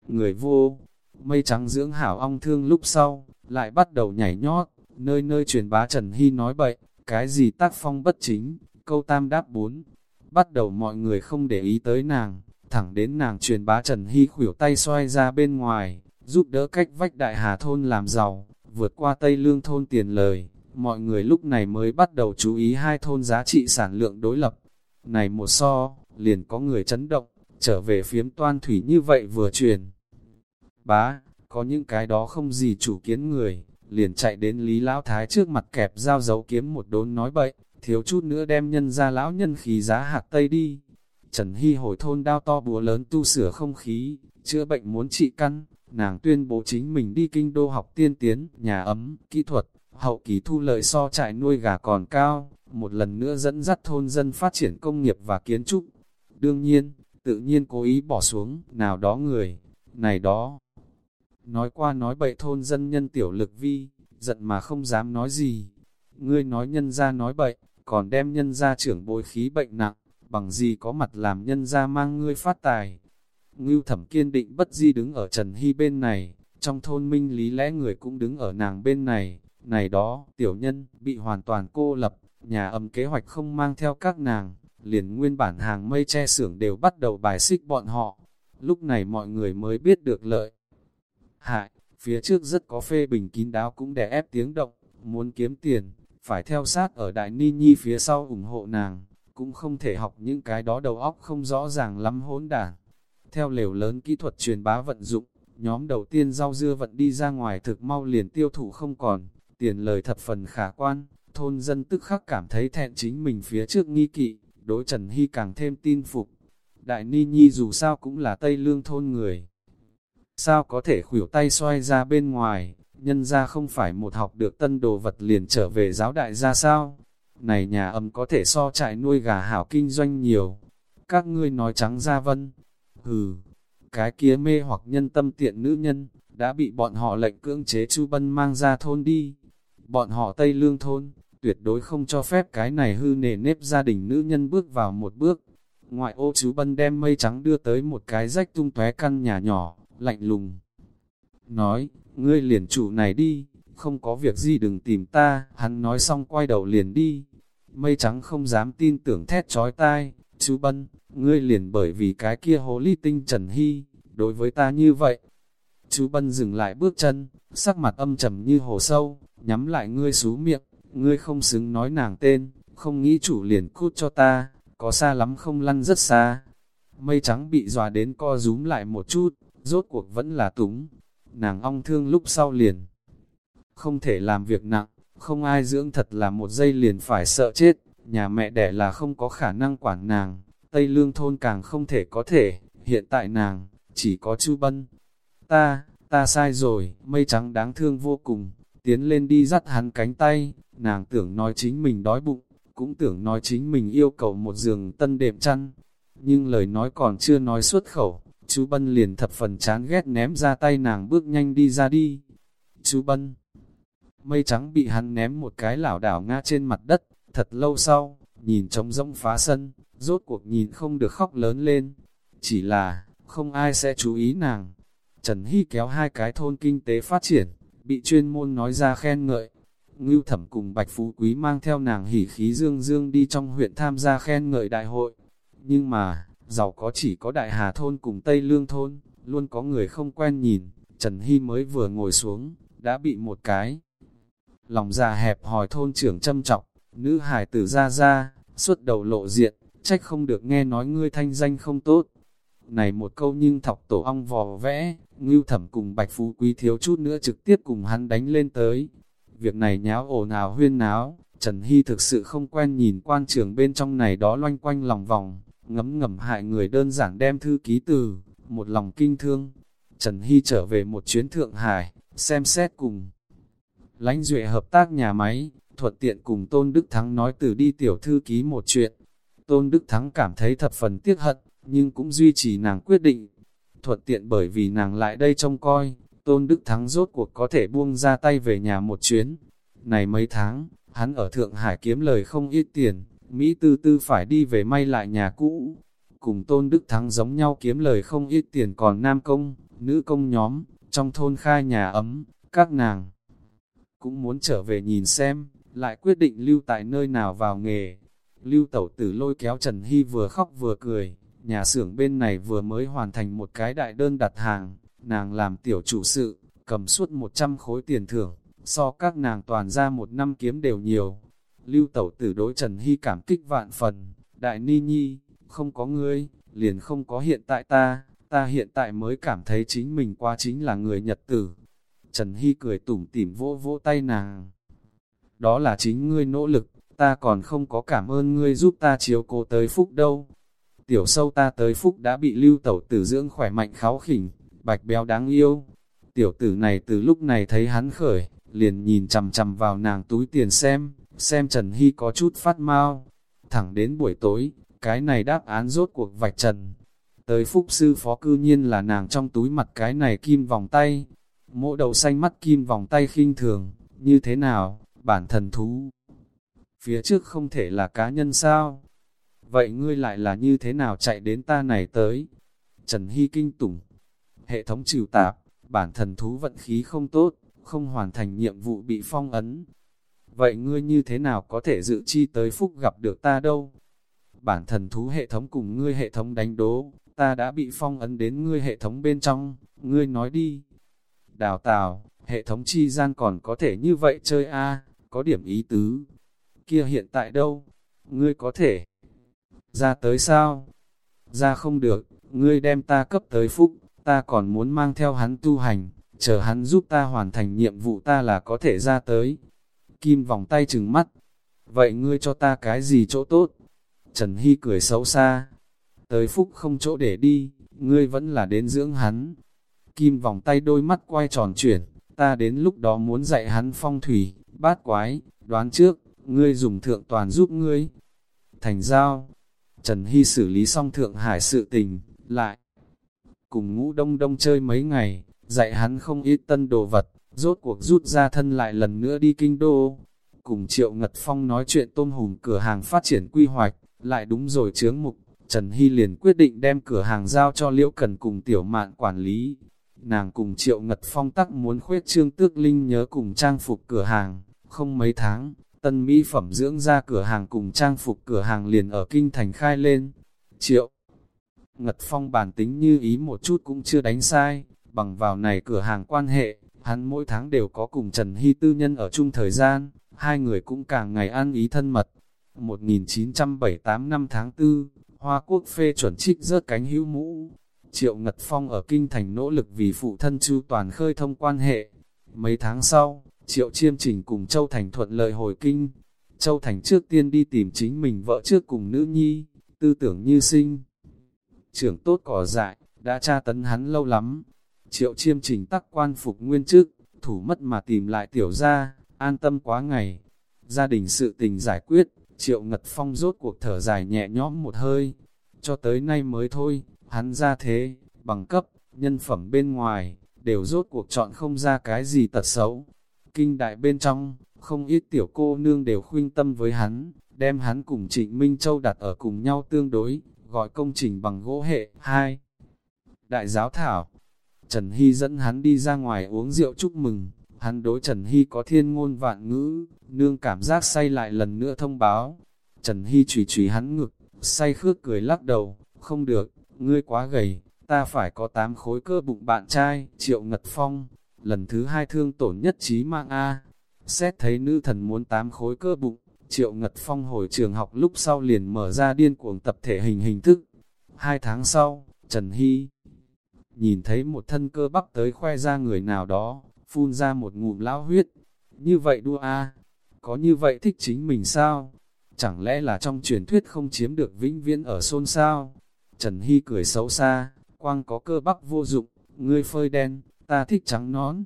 Người vô, mây trắng dưỡng hảo ong thương lúc sau, lại bắt đầu nhảy nhót, nơi nơi truyền bá Trần Hy nói bậy, cái gì tác phong bất chính, câu tam đáp bốn. Bắt đầu mọi người không để ý tới nàng, thẳng đến nàng truyền bá Trần Hy khủyểu tay xoay ra bên ngoài, giúp đỡ cách vách đại hà thôn làm giàu, vượt qua Tây Lương thôn tiền lời, mọi người lúc này mới bắt đầu chú ý hai thôn giá trị sản lượng đối lập. Này một so, liền có người chấn động, trở về phiếm toan thủy như vậy vừa truyền. Bá, có những cái đó không gì chủ kiến người, liền chạy đến Lý Lão Thái trước mặt kẹp dao dấu kiếm một đốn nói bậy, thiếu chút nữa đem nhân ra lão nhân khí giá hạt tây đi. Trần Hy hồi thôn đao to búa lớn tu sửa không khí, chữa bệnh muốn trị căn, nàng tuyên bố chính mình đi kinh đô học tiên tiến, nhà ấm, kỹ thuật, hậu kỳ thu lợi so trại nuôi gà còn cao, một lần nữa dẫn dắt thôn dân phát triển công nghiệp và kiến trúc. Đương nhiên, tự nhiên cố ý bỏ xuống, nào đó người, này đó. Nói qua nói bậy thôn dân nhân tiểu lực vi, giận mà không dám nói gì. Ngươi nói nhân ra nói bậy, còn đem nhân ra trưởng bồi khí bệnh nặng, bằng gì có mặt làm nhân ra mang ngươi phát tài. Ngưu thẩm kiên định bất di đứng ở Trần Hy bên này, trong thôn minh lý lẽ người cũng đứng ở nàng bên này, này đó, tiểu nhân, bị hoàn toàn cô lập, nhà ấm kế hoạch không mang theo các nàng, liền nguyên bản hàng mây che xưởng đều bắt đầu bài xích bọn họ. Lúc này mọi người mới biết được lợi. Hại, phía trước rất có phê bình kín đáo cũng đè ép tiếng động, muốn kiếm tiền, phải theo sát ở Đại Ni Nhi phía sau ủng hộ nàng, cũng không thể học những cái đó đầu óc không rõ ràng lắm hỗn đảng. Theo lều lớn kỹ thuật truyền bá vận dụng, nhóm đầu tiên rau dưa vận đi ra ngoài thực mau liền tiêu thụ không còn, tiền lời thập phần khả quan, thôn dân tức khắc cảm thấy thẹn chính mình phía trước nghi kỵ, đối Trần Hy càng thêm tin phục. Đại Ni Nhi dù sao cũng là Tây Lương thôn người. Sao có thể khủyểu tay xoay ra bên ngoài, nhân ra không phải một học được tân đồ vật liền trở về giáo đại ra sao? Này nhà ấm có thể so trại nuôi gà hảo kinh doanh nhiều. Các ngươi nói trắng ra vân. Hừ, cái kia mê hoặc nhân tâm tiện nữ nhân, đã bị bọn họ lệnh cưỡng chế Chu Bân mang ra thôn đi. Bọn họ Tây Lương thôn, tuyệt đối không cho phép cái này hư nề nếp gia đình nữ nhân bước vào một bước. Ngoại ô chú Bân đem mây trắng đưa tới một cái rách tung tóe căn nhà nhỏ, lạnh lùng. Nói, ngươi liền chủ này đi, không có việc gì đừng tìm ta, hắn nói xong quay đầu liền đi. Mây trắng không dám tin tưởng thét trói tai, chú Bân, ngươi liền bởi vì cái kia hồ ly tinh Trần Hy, đối với ta như vậy. Chú Bân dừng lại bước chân, sắc mặt âm trầm như hồ sâu, nhắm lại ngươi xú miệng, ngươi không xứng nói nàng tên, không nghĩ chủ liền cút cho ta, có xa lắm không lăn rất xa. Mây trắng bị dọa đến co rúm lại một chút, rốt cuộc vẫn là túng. Nàng ong thương lúc sau liền. Không thể làm việc nặng, không ai dưỡng thật là một giây liền phải sợ chết, nhà mẹ đẻ là không có khả năng quản nàng, Tây Lương thôn càng không thể có thể, hiện tại nàng, chỉ có Chu Bân. Ta, ta sai rồi, mây trắng đáng thương vô cùng, tiến lên đi dắt hắn cánh tay, nàng tưởng nói chính mình đói bụng, cũng tưởng nói chính mình yêu cầu một giường tân đệm chăn, nhưng lời nói còn chưa nói xuất khẩu, Chú Bân liền thập phần chán ghét ném ra tay nàng bước nhanh đi ra đi. Chú Bân, mây trắng bị hắn ném một cái lảo đảo ngã trên mặt đất, thật lâu sau, nhìn trống rỗng phá sân, rốt cuộc nhìn không được khóc lớn lên. Chỉ là, không ai sẽ chú ý nàng. Trần Hy kéo hai cái thôn kinh tế phát triển, bị chuyên môn nói ra khen ngợi. Ngưu thẩm cùng Bạch Phú Quý mang theo nàng hỉ khí dương dương đi trong huyện tham gia khen ngợi đại hội. Nhưng mà, giàu có chỉ có Đại Hà Thôn cùng Tây Lương Thôn, luôn có người không quen nhìn. Trần Hy mới vừa ngồi xuống, đã bị một cái. Lòng già hẹp hỏi thôn trưởng châm trọng, nữ hải tử ra ra, suốt đầu lộ diện, trách không được nghe nói ngươi thanh danh không tốt. Này một câu nhưng thọc tổ ong vò vẽ, ngưu thẩm cùng bạch phú quý thiếu chút nữa trực tiếp cùng hắn đánh lên tới. Việc này nháo ồn ào huyên náo, Trần Hy thực sự không quen nhìn quan trường bên trong này đó loanh quanh lòng vòng, ngấm ngầm hại người đơn giản đem thư ký từ, một lòng kinh thương. Trần Hy trở về một chuyến Thượng Hải, xem xét cùng. lãnh duệ hợp tác nhà máy, thuận tiện cùng Tôn Đức Thắng nói từ đi tiểu thư ký một chuyện. Tôn Đức Thắng cảm thấy thập phần tiếc hận, nhưng cũng duy trì nàng quyết định. Thuận tiện bởi vì nàng lại đây trông coi, Tôn Đức Thắng rốt cuộc có thể buông ra tay về nhà một chuyến. Này mấy tháng, hắn ở Thượng Hải kiếm lời không ít tiền, Mỹ tư tư phải đi về may lại nhà cũ. Cùng Tôn Đức Thắng giống nhau kiếm lời không ít tiền còn nam công, nữ công nhóm, trong thôn khai nhà ấm, các nàng cũng muốn trở về nhìn xem, lại quyết định lưu tại nơi nào vào nghề. Lưu tẩu tử lôi kéo Trần Hy vừa khóc vừa cười, nhà xưởng bên này vừa mới hoàn thành một cái đại đơn đặt hàng, nàng làm tiểu chủ sự, cầm suốt 100 khối tiền thưởng, so các nàng toàn ra một năm kiếm đều nhiều. Lưu tẩu tử đối Trần Hy cảm kích vạn phần, đại ni nhi, không có ngươi, liền không có hiện tại ta, ta hiện tại mới cảm thấy chính mình qua chính là người Nhật tử. Trần Hy cười tủm tỉm vỗ vỗ tay nàng. Đó là chính ngươi nỗ lực, ta còn không có cảm ơn ngươi giúp ta chiếu cố tới phúc đâu. Tiểu sâu ta tới phúc đã bị lưu tẩu tử dưỡng khỏe mạnh kháo khỉnh, bạch béo đáng yêu. Tiểu tử này từ lúc này thấy hắn khởi, liền nhìn chằm chằm vào nàng túi tiền xem, xem Trần Hy có chút phát mau. Thẳng đến buổi tối, cái này đáp án rốt cuộc vạch trần. Tới phúc sư phó cư nhiên là nàng trong túi mặt cái này kim vòng tay. Mộ đầu xanh mắt kim vòng tay khinh thường, như thế nào, bản thần thú. Phía trước không thể là cá nhân sao? Vậy ngươi lại là như thế nào chạy đến ta này tới? Trần Hy kinh tủng. Hệ thống trừ tạp, bản thần thú vận khí không tốt, không hoàn thành nhiệm vụ bị phong ấn. Vậy ngươi như thế nào có thể dự chi tới phúc gặp được ta đâu? Bản thần thú hệ thống cùng ngươi hệ thống đánh đố, ta đã bị phong ấn đến ngươi hệ thống bên trong, ngươi nói đi. Đào tào, hệ thống chi gian còn có thể như vậy chơi a có điểm ý tứ. Kia hiện tại đâu? Ngươi có thể ra tới sao? Ra không được, ngươi đem ta cấp tới phúc, ta còn muốn mang theo hắn tu hành, chờ hắn giúp ta hoàn thành nhiệm vụ ta là có thể ra tới. Kim vòng tay trừng mắt, vậy ngươi cho ta cái gì chỗ tốt? Trần Hy cười xấu xa, tới phúc không chỗ để đi, ngươi vẫn là đến dưỡng hắn. Kim vòng tay đôi mắt quay tròn chuyển, ta đến lúc đó muốn dạy hắn phong thủy, bát quái, đoán trước, ngươi dùng thượng toàn giúp ngươi. Thành giao, Trần Hy xử lý xong Thượng Hải sự tình, lại cùng ngũ đông đông chơi mấy ngày, dạy hắn không ít tân đồ vật, rốt cuộc rút ra thân lại lần nữa đi kinh đô. Cùng Triệu Ngật Phong nói chuyện tôm hùm cửa hàng phát triển quy hoạch, lại đúng rồi chướng mục, Trần Hy liền quyết định đem cửa hàng giao cho Liễu Cần cùng tiểu mạn quản lý. Nàng cùng Triệu Ngật Phong tắc muốn khuyết trương tước linh nhớ cùng trang phục cửa hàng, không mấy tháng, tân mỹ phẩm dưỡng ra cửa hàng cùng trang phục cửa hàng liền ở Kinh Thành khai lên. Triệu Ngật Phong bản tính như ý một chút cũng chưa đánh sai, bằng vào này cửa hàng quan hệ, hắn mỗi tháng đều có cùng Trần Hy tư nhân ở chung thời gian, hai người cũng càng ngày ăn ý thân mật. 1978 năm tháng 4, Hoa Quốc phê chuẩn trích rớt cánh hữu mũ. Triệu Ngật Phong ở Kinh Thành nỗ lực vì phụ thân chu toàn khơi thông quan hệ. Mấy tháng sau, Triệu Chiêm Trình cùng Châu Thành thuận lợi hồi kinh. Châu Thành trước tiên đi tìm chính mình vợ trước cùng nữ nhi, tư tưởng như sinh. Trưởng tốt cỏ dại, đã tra tấn hắn lâu lắm. Triệu Chiêm Trình tắc quan phục nguyên chức, thủ mất mà tìm lại tiểu gia, an tâm quá ngày. Gia đình sự tình giải quyết, Triệu Ngật Phong rốt cuộc thở dài nhẹ nhõm một hơi. Cho tới nay mới thôi, hắn ra thế, bằng cấp, nhân phẩm bên ngoài, đều rốt cuộc chọn không ra cái gì tật xấu. Kinh đại bên trong, không ít tiểu cô nương đều khuyên tâm với hắn, đem hắn cùng Trịnh Minh Châu đặt ở cùng nhau tương đối, gọi công trình bằng gỗ hệ 2. Đại giáo thảo Trần Hy dẫn hắn đi ra ngoài uống rượu chúc mừng, hắn đối Trần Hy có thiên ngôn vạn ngữ, nương cảm giác say lại lần nữa thông báo. Trần Hy chùy chùy hắn ngực, say khước cười lắc đầu, không được, ngươi quá gầy, ta phải có tám khối cơ bụng bạn trai, triệu ngật phong, lần thứ hai thương tổn nhất trí mạng A. Xét thấy nữ thần muốn tám khối cơ bụng, triệu ngật phong hồi trường học lúc sau liền mở ra điên cuồng tập thể hình hình thức. Hai tháng sau, Trần Hy nhìn thấy một thân cơ bắp tới khoe ra người nào đó, phun ra một ngụm lão huyết. Như vậy đua a có như vậy thích chính mình sao? Chẳng lẽ là trong truyền thuyết không chiếm được vĩnh viễn ở xôn sao? Trần Hy cười xấu xa, quang có cơ bắp vô dụng, ngươi phơi đen, ta thích trắng nón.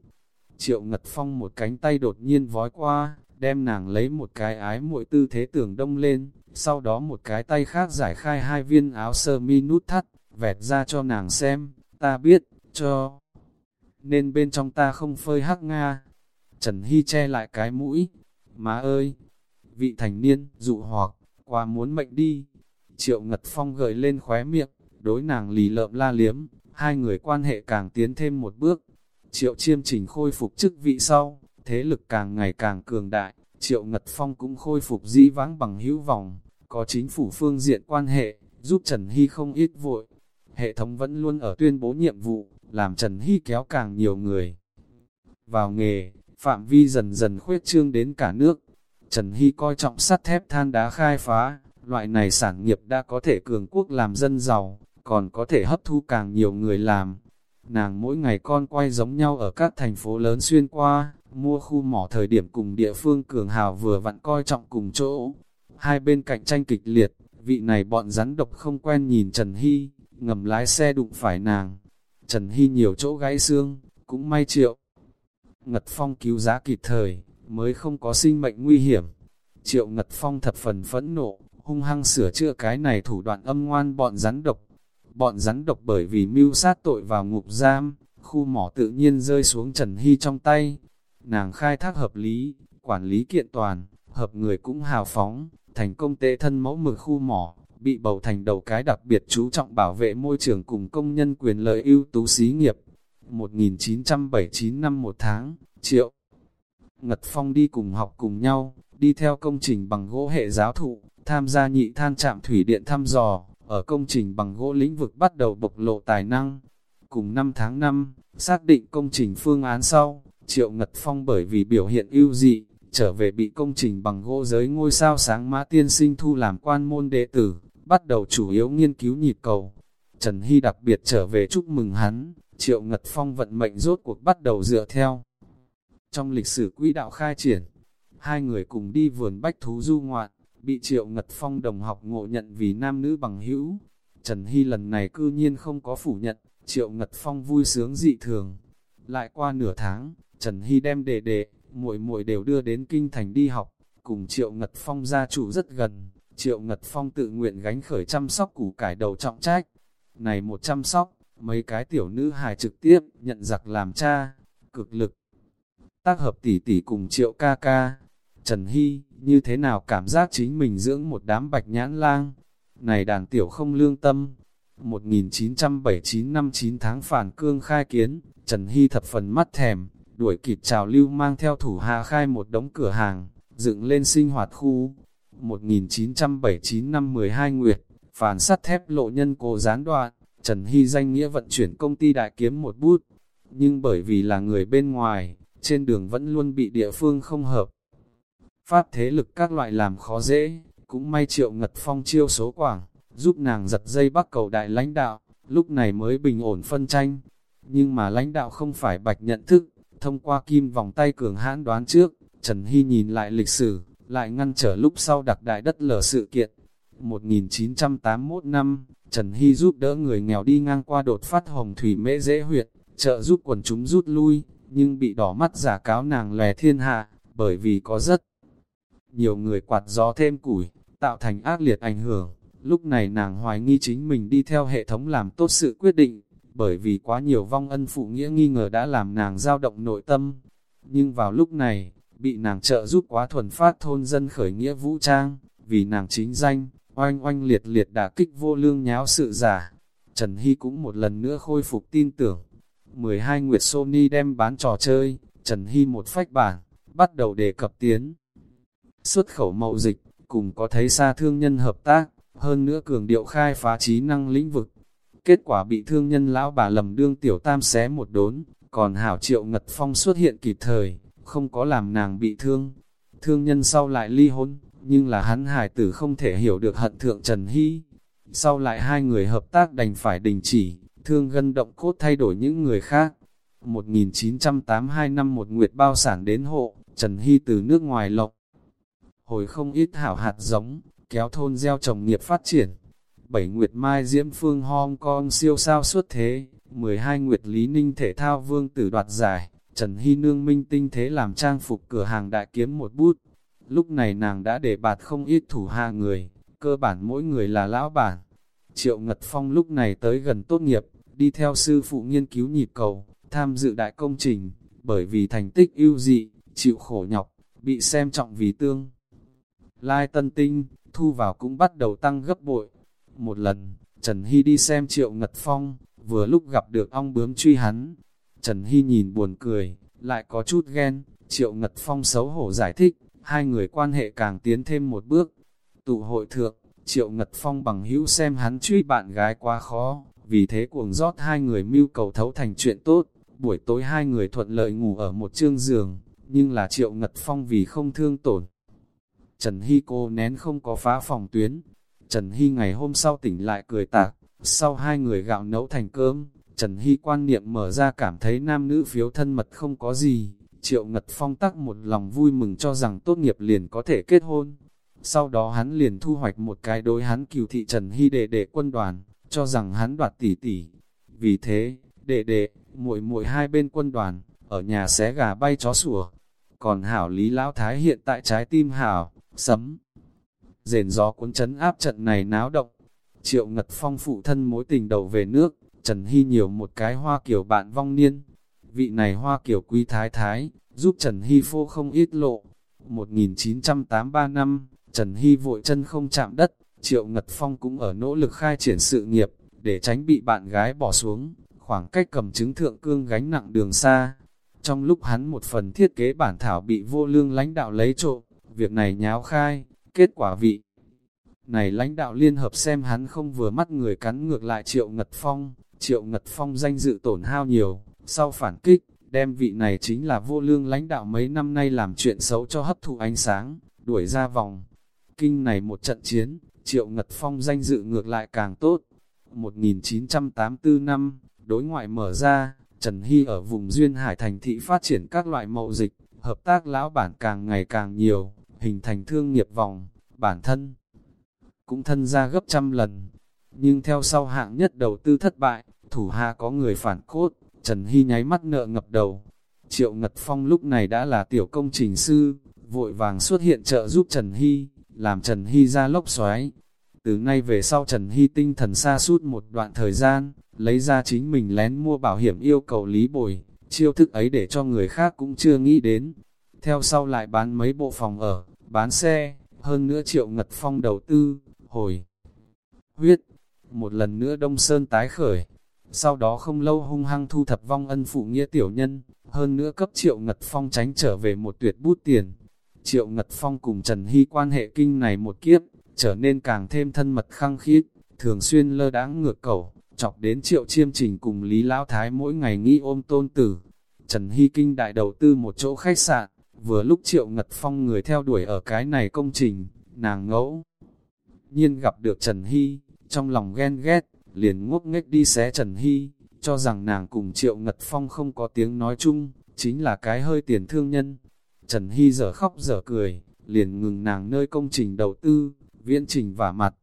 Triệu Ngật Phong một cánh tay đột nhiên vói qua, đem nàng lấy một cái ái muội tư thế tưởng đông lên, sau đó một cái tay khác giải khai hai viên áo sơ mi nút thắt, vẹt ra cho nàng xem, ta biết, cho. Nên bên trong ta không phơi hắc Nga. Trần Hy che lại cái mũi. Má ơi! Vị thành niên, dụ hoặc, qua muốn mệnh đi. Triệu Ngật Phong gợi lên khóe miệng, đối nàng lì lợm la liếm, hai người quan hệ càng tiến thêm một bước. Triệu chiêm trình khôi phục chức vị sau, thế lực càng ngày càng cường đại, Triệu Ngật Phong cũng khôi phục dĩ vãng bằng hữu vòng, có chính phủ phương diện quan hệ, giúp Trần Hy không ít vội. Hệ thống vẫn luôn ở tuyên bố nhiệm vụ, làm Trần Hy kéo càng nhiều người. Vào nghề, phạm vi dần dần khuyết trương đến cả nước. Trần Hy coi trọng sắt thép than đá khai phá, loại này sản nghiệp đã có thể cường quốc làm dân giàu, còn có thể hấp thu càng nhiều người làm. Nàng mỗi ngày con quay giống nhau ở các thành phố lớn xuyên qua, mua khu mỏ thời điểm cùng địa phương cường hào vừa vặn coi trọng cùng chỗ. Hai bên cạnh tranh kịch liệt, vị này bọn rắn độc không quen nhìn Trần Hy, ngầm lái xe đụng phải nàng. Trần Hy nhiều chỗ gãy xương, cũng may triệu. Ngật Phong cứu giá kịp thời, mới không có sinh mệnh nguy hiểm. Triệu Ngật Phong thập phần phẫn nộ, hung hăng sửa chữa cái này thủ đoạn âm ngoan bọn rắn độc. Bọn rắn độc bởi vì mưu sát tội vào ngục giam, khu mỏ tự nhiên rơi xuống Trần Hy trong tay. Nàng khai thác hợp lý, quản lý kiện toàn, hợp người cũng hào phóng, thành công tế thân mẫu mực khu mỏ, bị bầu thành đầu cái đặc biệt chú trọng bảo vệ môi trường cùng công nhân quyền lợi ưu tú xí nghiệp. 1979 năm một tháng, triệu. Ngật Phong đi cùng học cùng nhau, đi theo công trình bằng gỗ hệ giáo thụ, tham gia nhị than trạm thủy điện thăm dò, ở công trình bằng gỗ lĩnh vực bắt đầu bộc lộ tài năng. Cùng năm tháng 5, xác định công trình phương án sau, Triệu Ngật Phong bởi vì biểu hiện ưu dị, trở về bị công trình bằng gỗ giới ngôi sao sáng mã tiên sinh thu làm quan môn đệ tử, bắt đầu chủ yếu nghiên cứu nhịp cầu. Trần Hy đặc biệt trở về chúc mừng hắn, Triệu Ngật Phong vận mệnh rốt cuộc bắt đầu dựa theo. Trong lịch sử quỹ đạo khai triển, hai người cùng đi vườn bách thú du ngoạn, bị Triệu Ngật Phong đồng học ngộ nhận vì nam nữ bằng hữu. Trần Hy lần này cư nhiên không có phủ nhận, Triệu Ngật Phong vui sướng dị thường. Lại qua nửa tháng, Trần Hy đem đề đề, muội muội đều đưa đến kinh thành đi học, cùng Triệu Ngật Phong gia chủ rất gần, Triệu Ngật Phong tự nguyện gánh khởi chăm sóc củ cải đầu trọng trách. Này một chăm sóc, mấy cái tiểu nữ hài trực tiếp nhận giặc làm cha, cực lực. Tác hợp tỷ tỷ cùng Triệu ca ca. Trần Hy, như thế nào cảm giác chính mình dưỡng một đám bạch nhãn lang? Này đàn tiểu không lương tâm. 1979 năm 9 tháng phản cương khai kiến, Trần Hy thập phần mắt thèm, đuổi kịp trào lưu mang theo thủ hạ khai một đống cửa hàng, dựng lên sinh hoạt khu, 1979 năm 12 Nguyệt, phản sắt thép lộ nhân cố gián đoạn, Trần Hy danh nghĩa vận chuyển công ty đại kiếm một bút. Nhưng bởi vì là người bên ngoài, trên đường vẫn luôn bị địa phương không hợp. Pháp thế lực các loại làm khó dễ, cũng may triệu ngật phong chiêu số quảng, giúp nàng giật dây bắt cầu đại lãnh đạo, lúc này mới bình ổn phân tranh. Nhưng mà lãnh đạo không phải bạch nhận thức, thông qua kim vòng tay cường hãn đoán trước, Trần Hy nhìn lại lịch sử, lại ngăn trở lúc sau đặc đại đất lở sự kiện. 1981 năm, Trần Hy giúp đỡ người nghèo đi ngang qua đột phát hồng thủy mễ dễ huyệt trợ giúp quần chúng rút lui, nhưng bị đỏ mắt giả cáo nàng lè thiên hạ, bởi vì có rất nhiều người quạt gió thêm củi, tạo thành ác liệt ảnh hưởng. Lúc này nàng hoài nghi chính mình đi theo hệ thống làm tốt sự quyết định, bởi vì quá nhiều vong ân phụ nghĩa nghi ngờ đã làm nàng dao động nội tâm. Nhưng vào lúc này, bị nàng trợ giúp quá thuần phát thôn dân khởi nghĩa vũ trang, vì nàng chính danh, oanh oanh liệt liệt đả kích vô lương nháo sự giả. Trần Hy cũng một lần nữa khôi phục tin tưởng. 12 Nguyệt Sony đem bán trò chơi, Trần Hy một phách bản, bắt đầu đề cập tiến. Xuất khẩu mậu dịch, cùng có thấy xa thương nhân hợp tác, hơn nữa cường điệu khai phá trí năng lĩnh vực. Kết quả bị thương nhân lão bà lầm đương tiểu tam xé một đốn, còn hảo triệu ngật phong xuất hiện kịp thời, không có làm nàng bị thương. Thương nhân sau lại ly hôn, nhưng là hắn hải tử không thể hiểu được hận thượng Trần Hy. Sau lại hai người hợp tác đành phải đình chỉ, thương gân động cốt thay đổi những người khác. 1982 năm một nguyệt bao sản đến hộ, Trần Hy từ nước ngoài lộc. Hồi không ít hảo hạt giống, kéo thôn gieo trồng nghiệp phát triển. Bảy nguyệt mai diễm phương Hong Kong siêu sao xuất thế, 12 nguyệt lý ninh thể thao vương tử đoạt giải, Trần Hy nương minh tinh thế làm trang phục cửa hàng đại kiếm một bút. Lúc này nàng đã để bạt không ít thủ hạ người, cơ bản mỗi người là lão bản. Triệu Ngật Phong lúc này tới gần tốt nghiệp, đi theo sư phụ nghiên cứu nhịp cầu, tham dự đại công trình, bởi vì thành tích ưu dị, chịu khổ nhọc, bị xem trọng vì tương. Lai tân tinh, thu vào cũng bắt đầu tăng gấp bội. Một lần, Trần Hy đi xem Triệu Ngật Phong, vừa lúc gặp được ong bướm truy hắn. Trần Hy nhìn buồn cười, lại có chút ghen, Triệu Ngật Phong xấu hổ giải thích, hai người quan hệ càng tiến thêm một bước. Tụ hội thượng, Triệu Ngật Phong bằng hữu xem hắn truy bạn gái quá khó, vì thế cuồng rót hai người mưu cầu thấu thành chuyện tốt. Buổi tối hai người thuận lợi ngủ ở một chương giường, nhưng là Triệu Ngật Phong vì không thương tổn. Trần Hy cô nén không có phá phòng tuyến. Trần Hy ngày hôm sau tỉnh lại cười tạc, sau hai người gạo nấu thành cơm, Trần Hy quan niệm mở ra cảm thấy nam nữ phiếu thân mật không có gì, Triệu Ngật Phong tắc một lòng vui mừng cho rằng tốt nghiệp liền có thể kết hôn. Sau đó hắn liền thu hoạch một cái đối hắn cửu thị Trần Hy đệ đệ quân đoàn, cho rằng hắn đoạt tỷ tỷ. Vì thế, đệ đệ, muội muội hai bên quân đoàn, ở nhà xé gà bay chó sủa. Còn Hảo Lý Lão Thái hiện tại trái tim Hảo, sấm. Rền gió cuốn chấn áp trận này náo động. Triệu Ngật Phong phụ thân mối tình đầu về nước, Trần Hy nhiều một cái hoa kiểu bạn vong niên, vị này hoa kiểu quý thái thái, giúp Trần Hy phô không ít lộ. 1983 năm, Trần Hy vội chân không chạm đất, Triệu Ngật Phong cũng ở nỗ lực khai triển sự nghiệp, để tránh bị bạn gái bỏ xuống, khoảng cách cầm chứng thượng cương gánh nặng đường xa. Trong lúc hắn một phần thiết kế bản thảo bị vô lương lãnh đạo lấy trộm, việc này nháo khai, kết quả vị. Này lãnh đạo liên hợp xem hắn không vừa mắt người cắn ngược lại Triệu Ngật Phong, Triệu Ngật Phong danh dự tổn hao nhiều, sau phản kích, đem vị này chính là vô lương lãnh đạo mấy năm nay làm chuyện xấu cho hấp thụ ánh sáng, đuổi ra vòng. Kinh này một trận chiến, Triệu Ngật Phong danh dự ngược lại càng tốt. 1984 năm, đối ngoại mở ra, Trần Hy ở vùng Duyên Hải thành thị phát triển các loại mậu dịch, hợp tác lão bản càng ngày càng nhiều, hình thành thương nghiệp vòng, bản thân cũng thân ra gấp trăm lần. Nhưng theo sau hạng nhất đầu tư thất bại, thủ hạ có người phản cốt, Trần Hy nháy mắt nợ ngập đầu. Triệu Ngật Phong lúc này đã là tiểu công trình sư, vội vàng xuất hiện trợ giúp Trần Hy, làm Trần Hy ra lốc xoáy. Từ nay về sau Trần Hy tinh thần xa suốt một đoạn thời gian, lấy ra chính mình lén mua bảo hiểm yêu cầu lý bồi, chiêu thức ấy để cho người khác cũng chưa nghĩ đến. Theo sau lại bán mấy bộ phòng ở, bán xe, hơn nữa Triệu Ngật Phong đầu tư, hồi huyết. Một lần nữa Đông Sơn tái khởi, sau đó không lâu hung hăng thu thập vong ân phụ nghĩa tiểu nhân, hơn nữa cấp Triệu Ngật Phong tránh trở về một tuyệt bút tiền. Triệu Ngật Phong cùng Trần Hy quan hệ kinh này một kiếp, trở nên càng thêm thân mật khăng khít, thường xuyên lơ đáng ngược cẩu chọc đến Triệu Chiêm Trình cùng Lý Lão Thái mỗi ngày nghĩ ôm tôn tử. Trần Hy kinh đại đầu tư một chỗ khách sạn, vừa lúc Triệu Ngật Phong người theo đuổi ở cái này công trình, nàng ngẫu. Nhiên gặp được Trần Hy, trong lòng ghen ghét, liền ngốc nghếch đi xé Trần Hy, cho rằng nàng cùng Triệu Ngật Phong không có tiếng nói chung, chính là cái hơi tiền thương nhân. Trần Hy giờ khóc giờ cười, liền ngừng nàng nơi công trình đầu tư, viễn trình và mặt.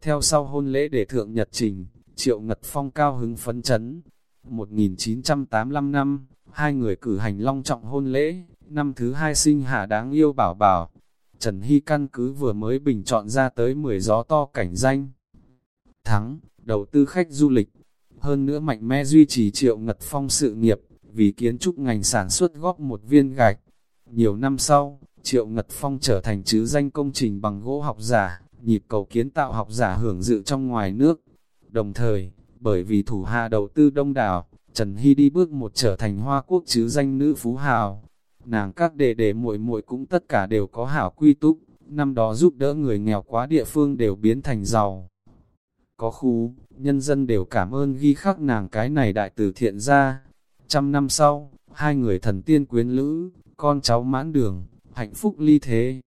Theo sau hôn lễ để thượng nhật trình, Triệu Ngật Phong cao hứng phấn chấn. 1985 năm, hai người cử hành long trọng hôn lễ, năm thứ hai sinh hạ đáng yêu bảo bảo. Trần Hy căn cứ vừa mới bình chọn ra tới 10 gió to cảnh danh. Thắng, đầu tư khách du lịch. hơn nữa mạnh mẽ duy trì Triệu Ngật Phong sự nghiệp, vì kiến trúc ngành sản xuất góp một viên gạch. Nhiều năm sau, Triệu Ngật Phong trở thành chứ danh công trình bằng gỗ học giả, nhịp cầu kiến tạo học giả hưởng dự trong ngoài nước. Đồng thời, bởi vì thủ hạ đầu tư đông đảo, Trần Hy đi bước một trở thành hoa quốc chứ danh nữ phú hào. Nàng các đệ đệ muội muội cũng tất cả đều có hảo quy túc, năm đó giúp đỡ người nghèo quá địa phương đều biến thành giàu. Có khu, nhân dân đều cảm ơn ghi khắc nàng cái này đại từ thiện ra. Trăm năm sau, hai người thần tiên quyến lữ, con cháu mãn đường, hạnh phúc ly thế.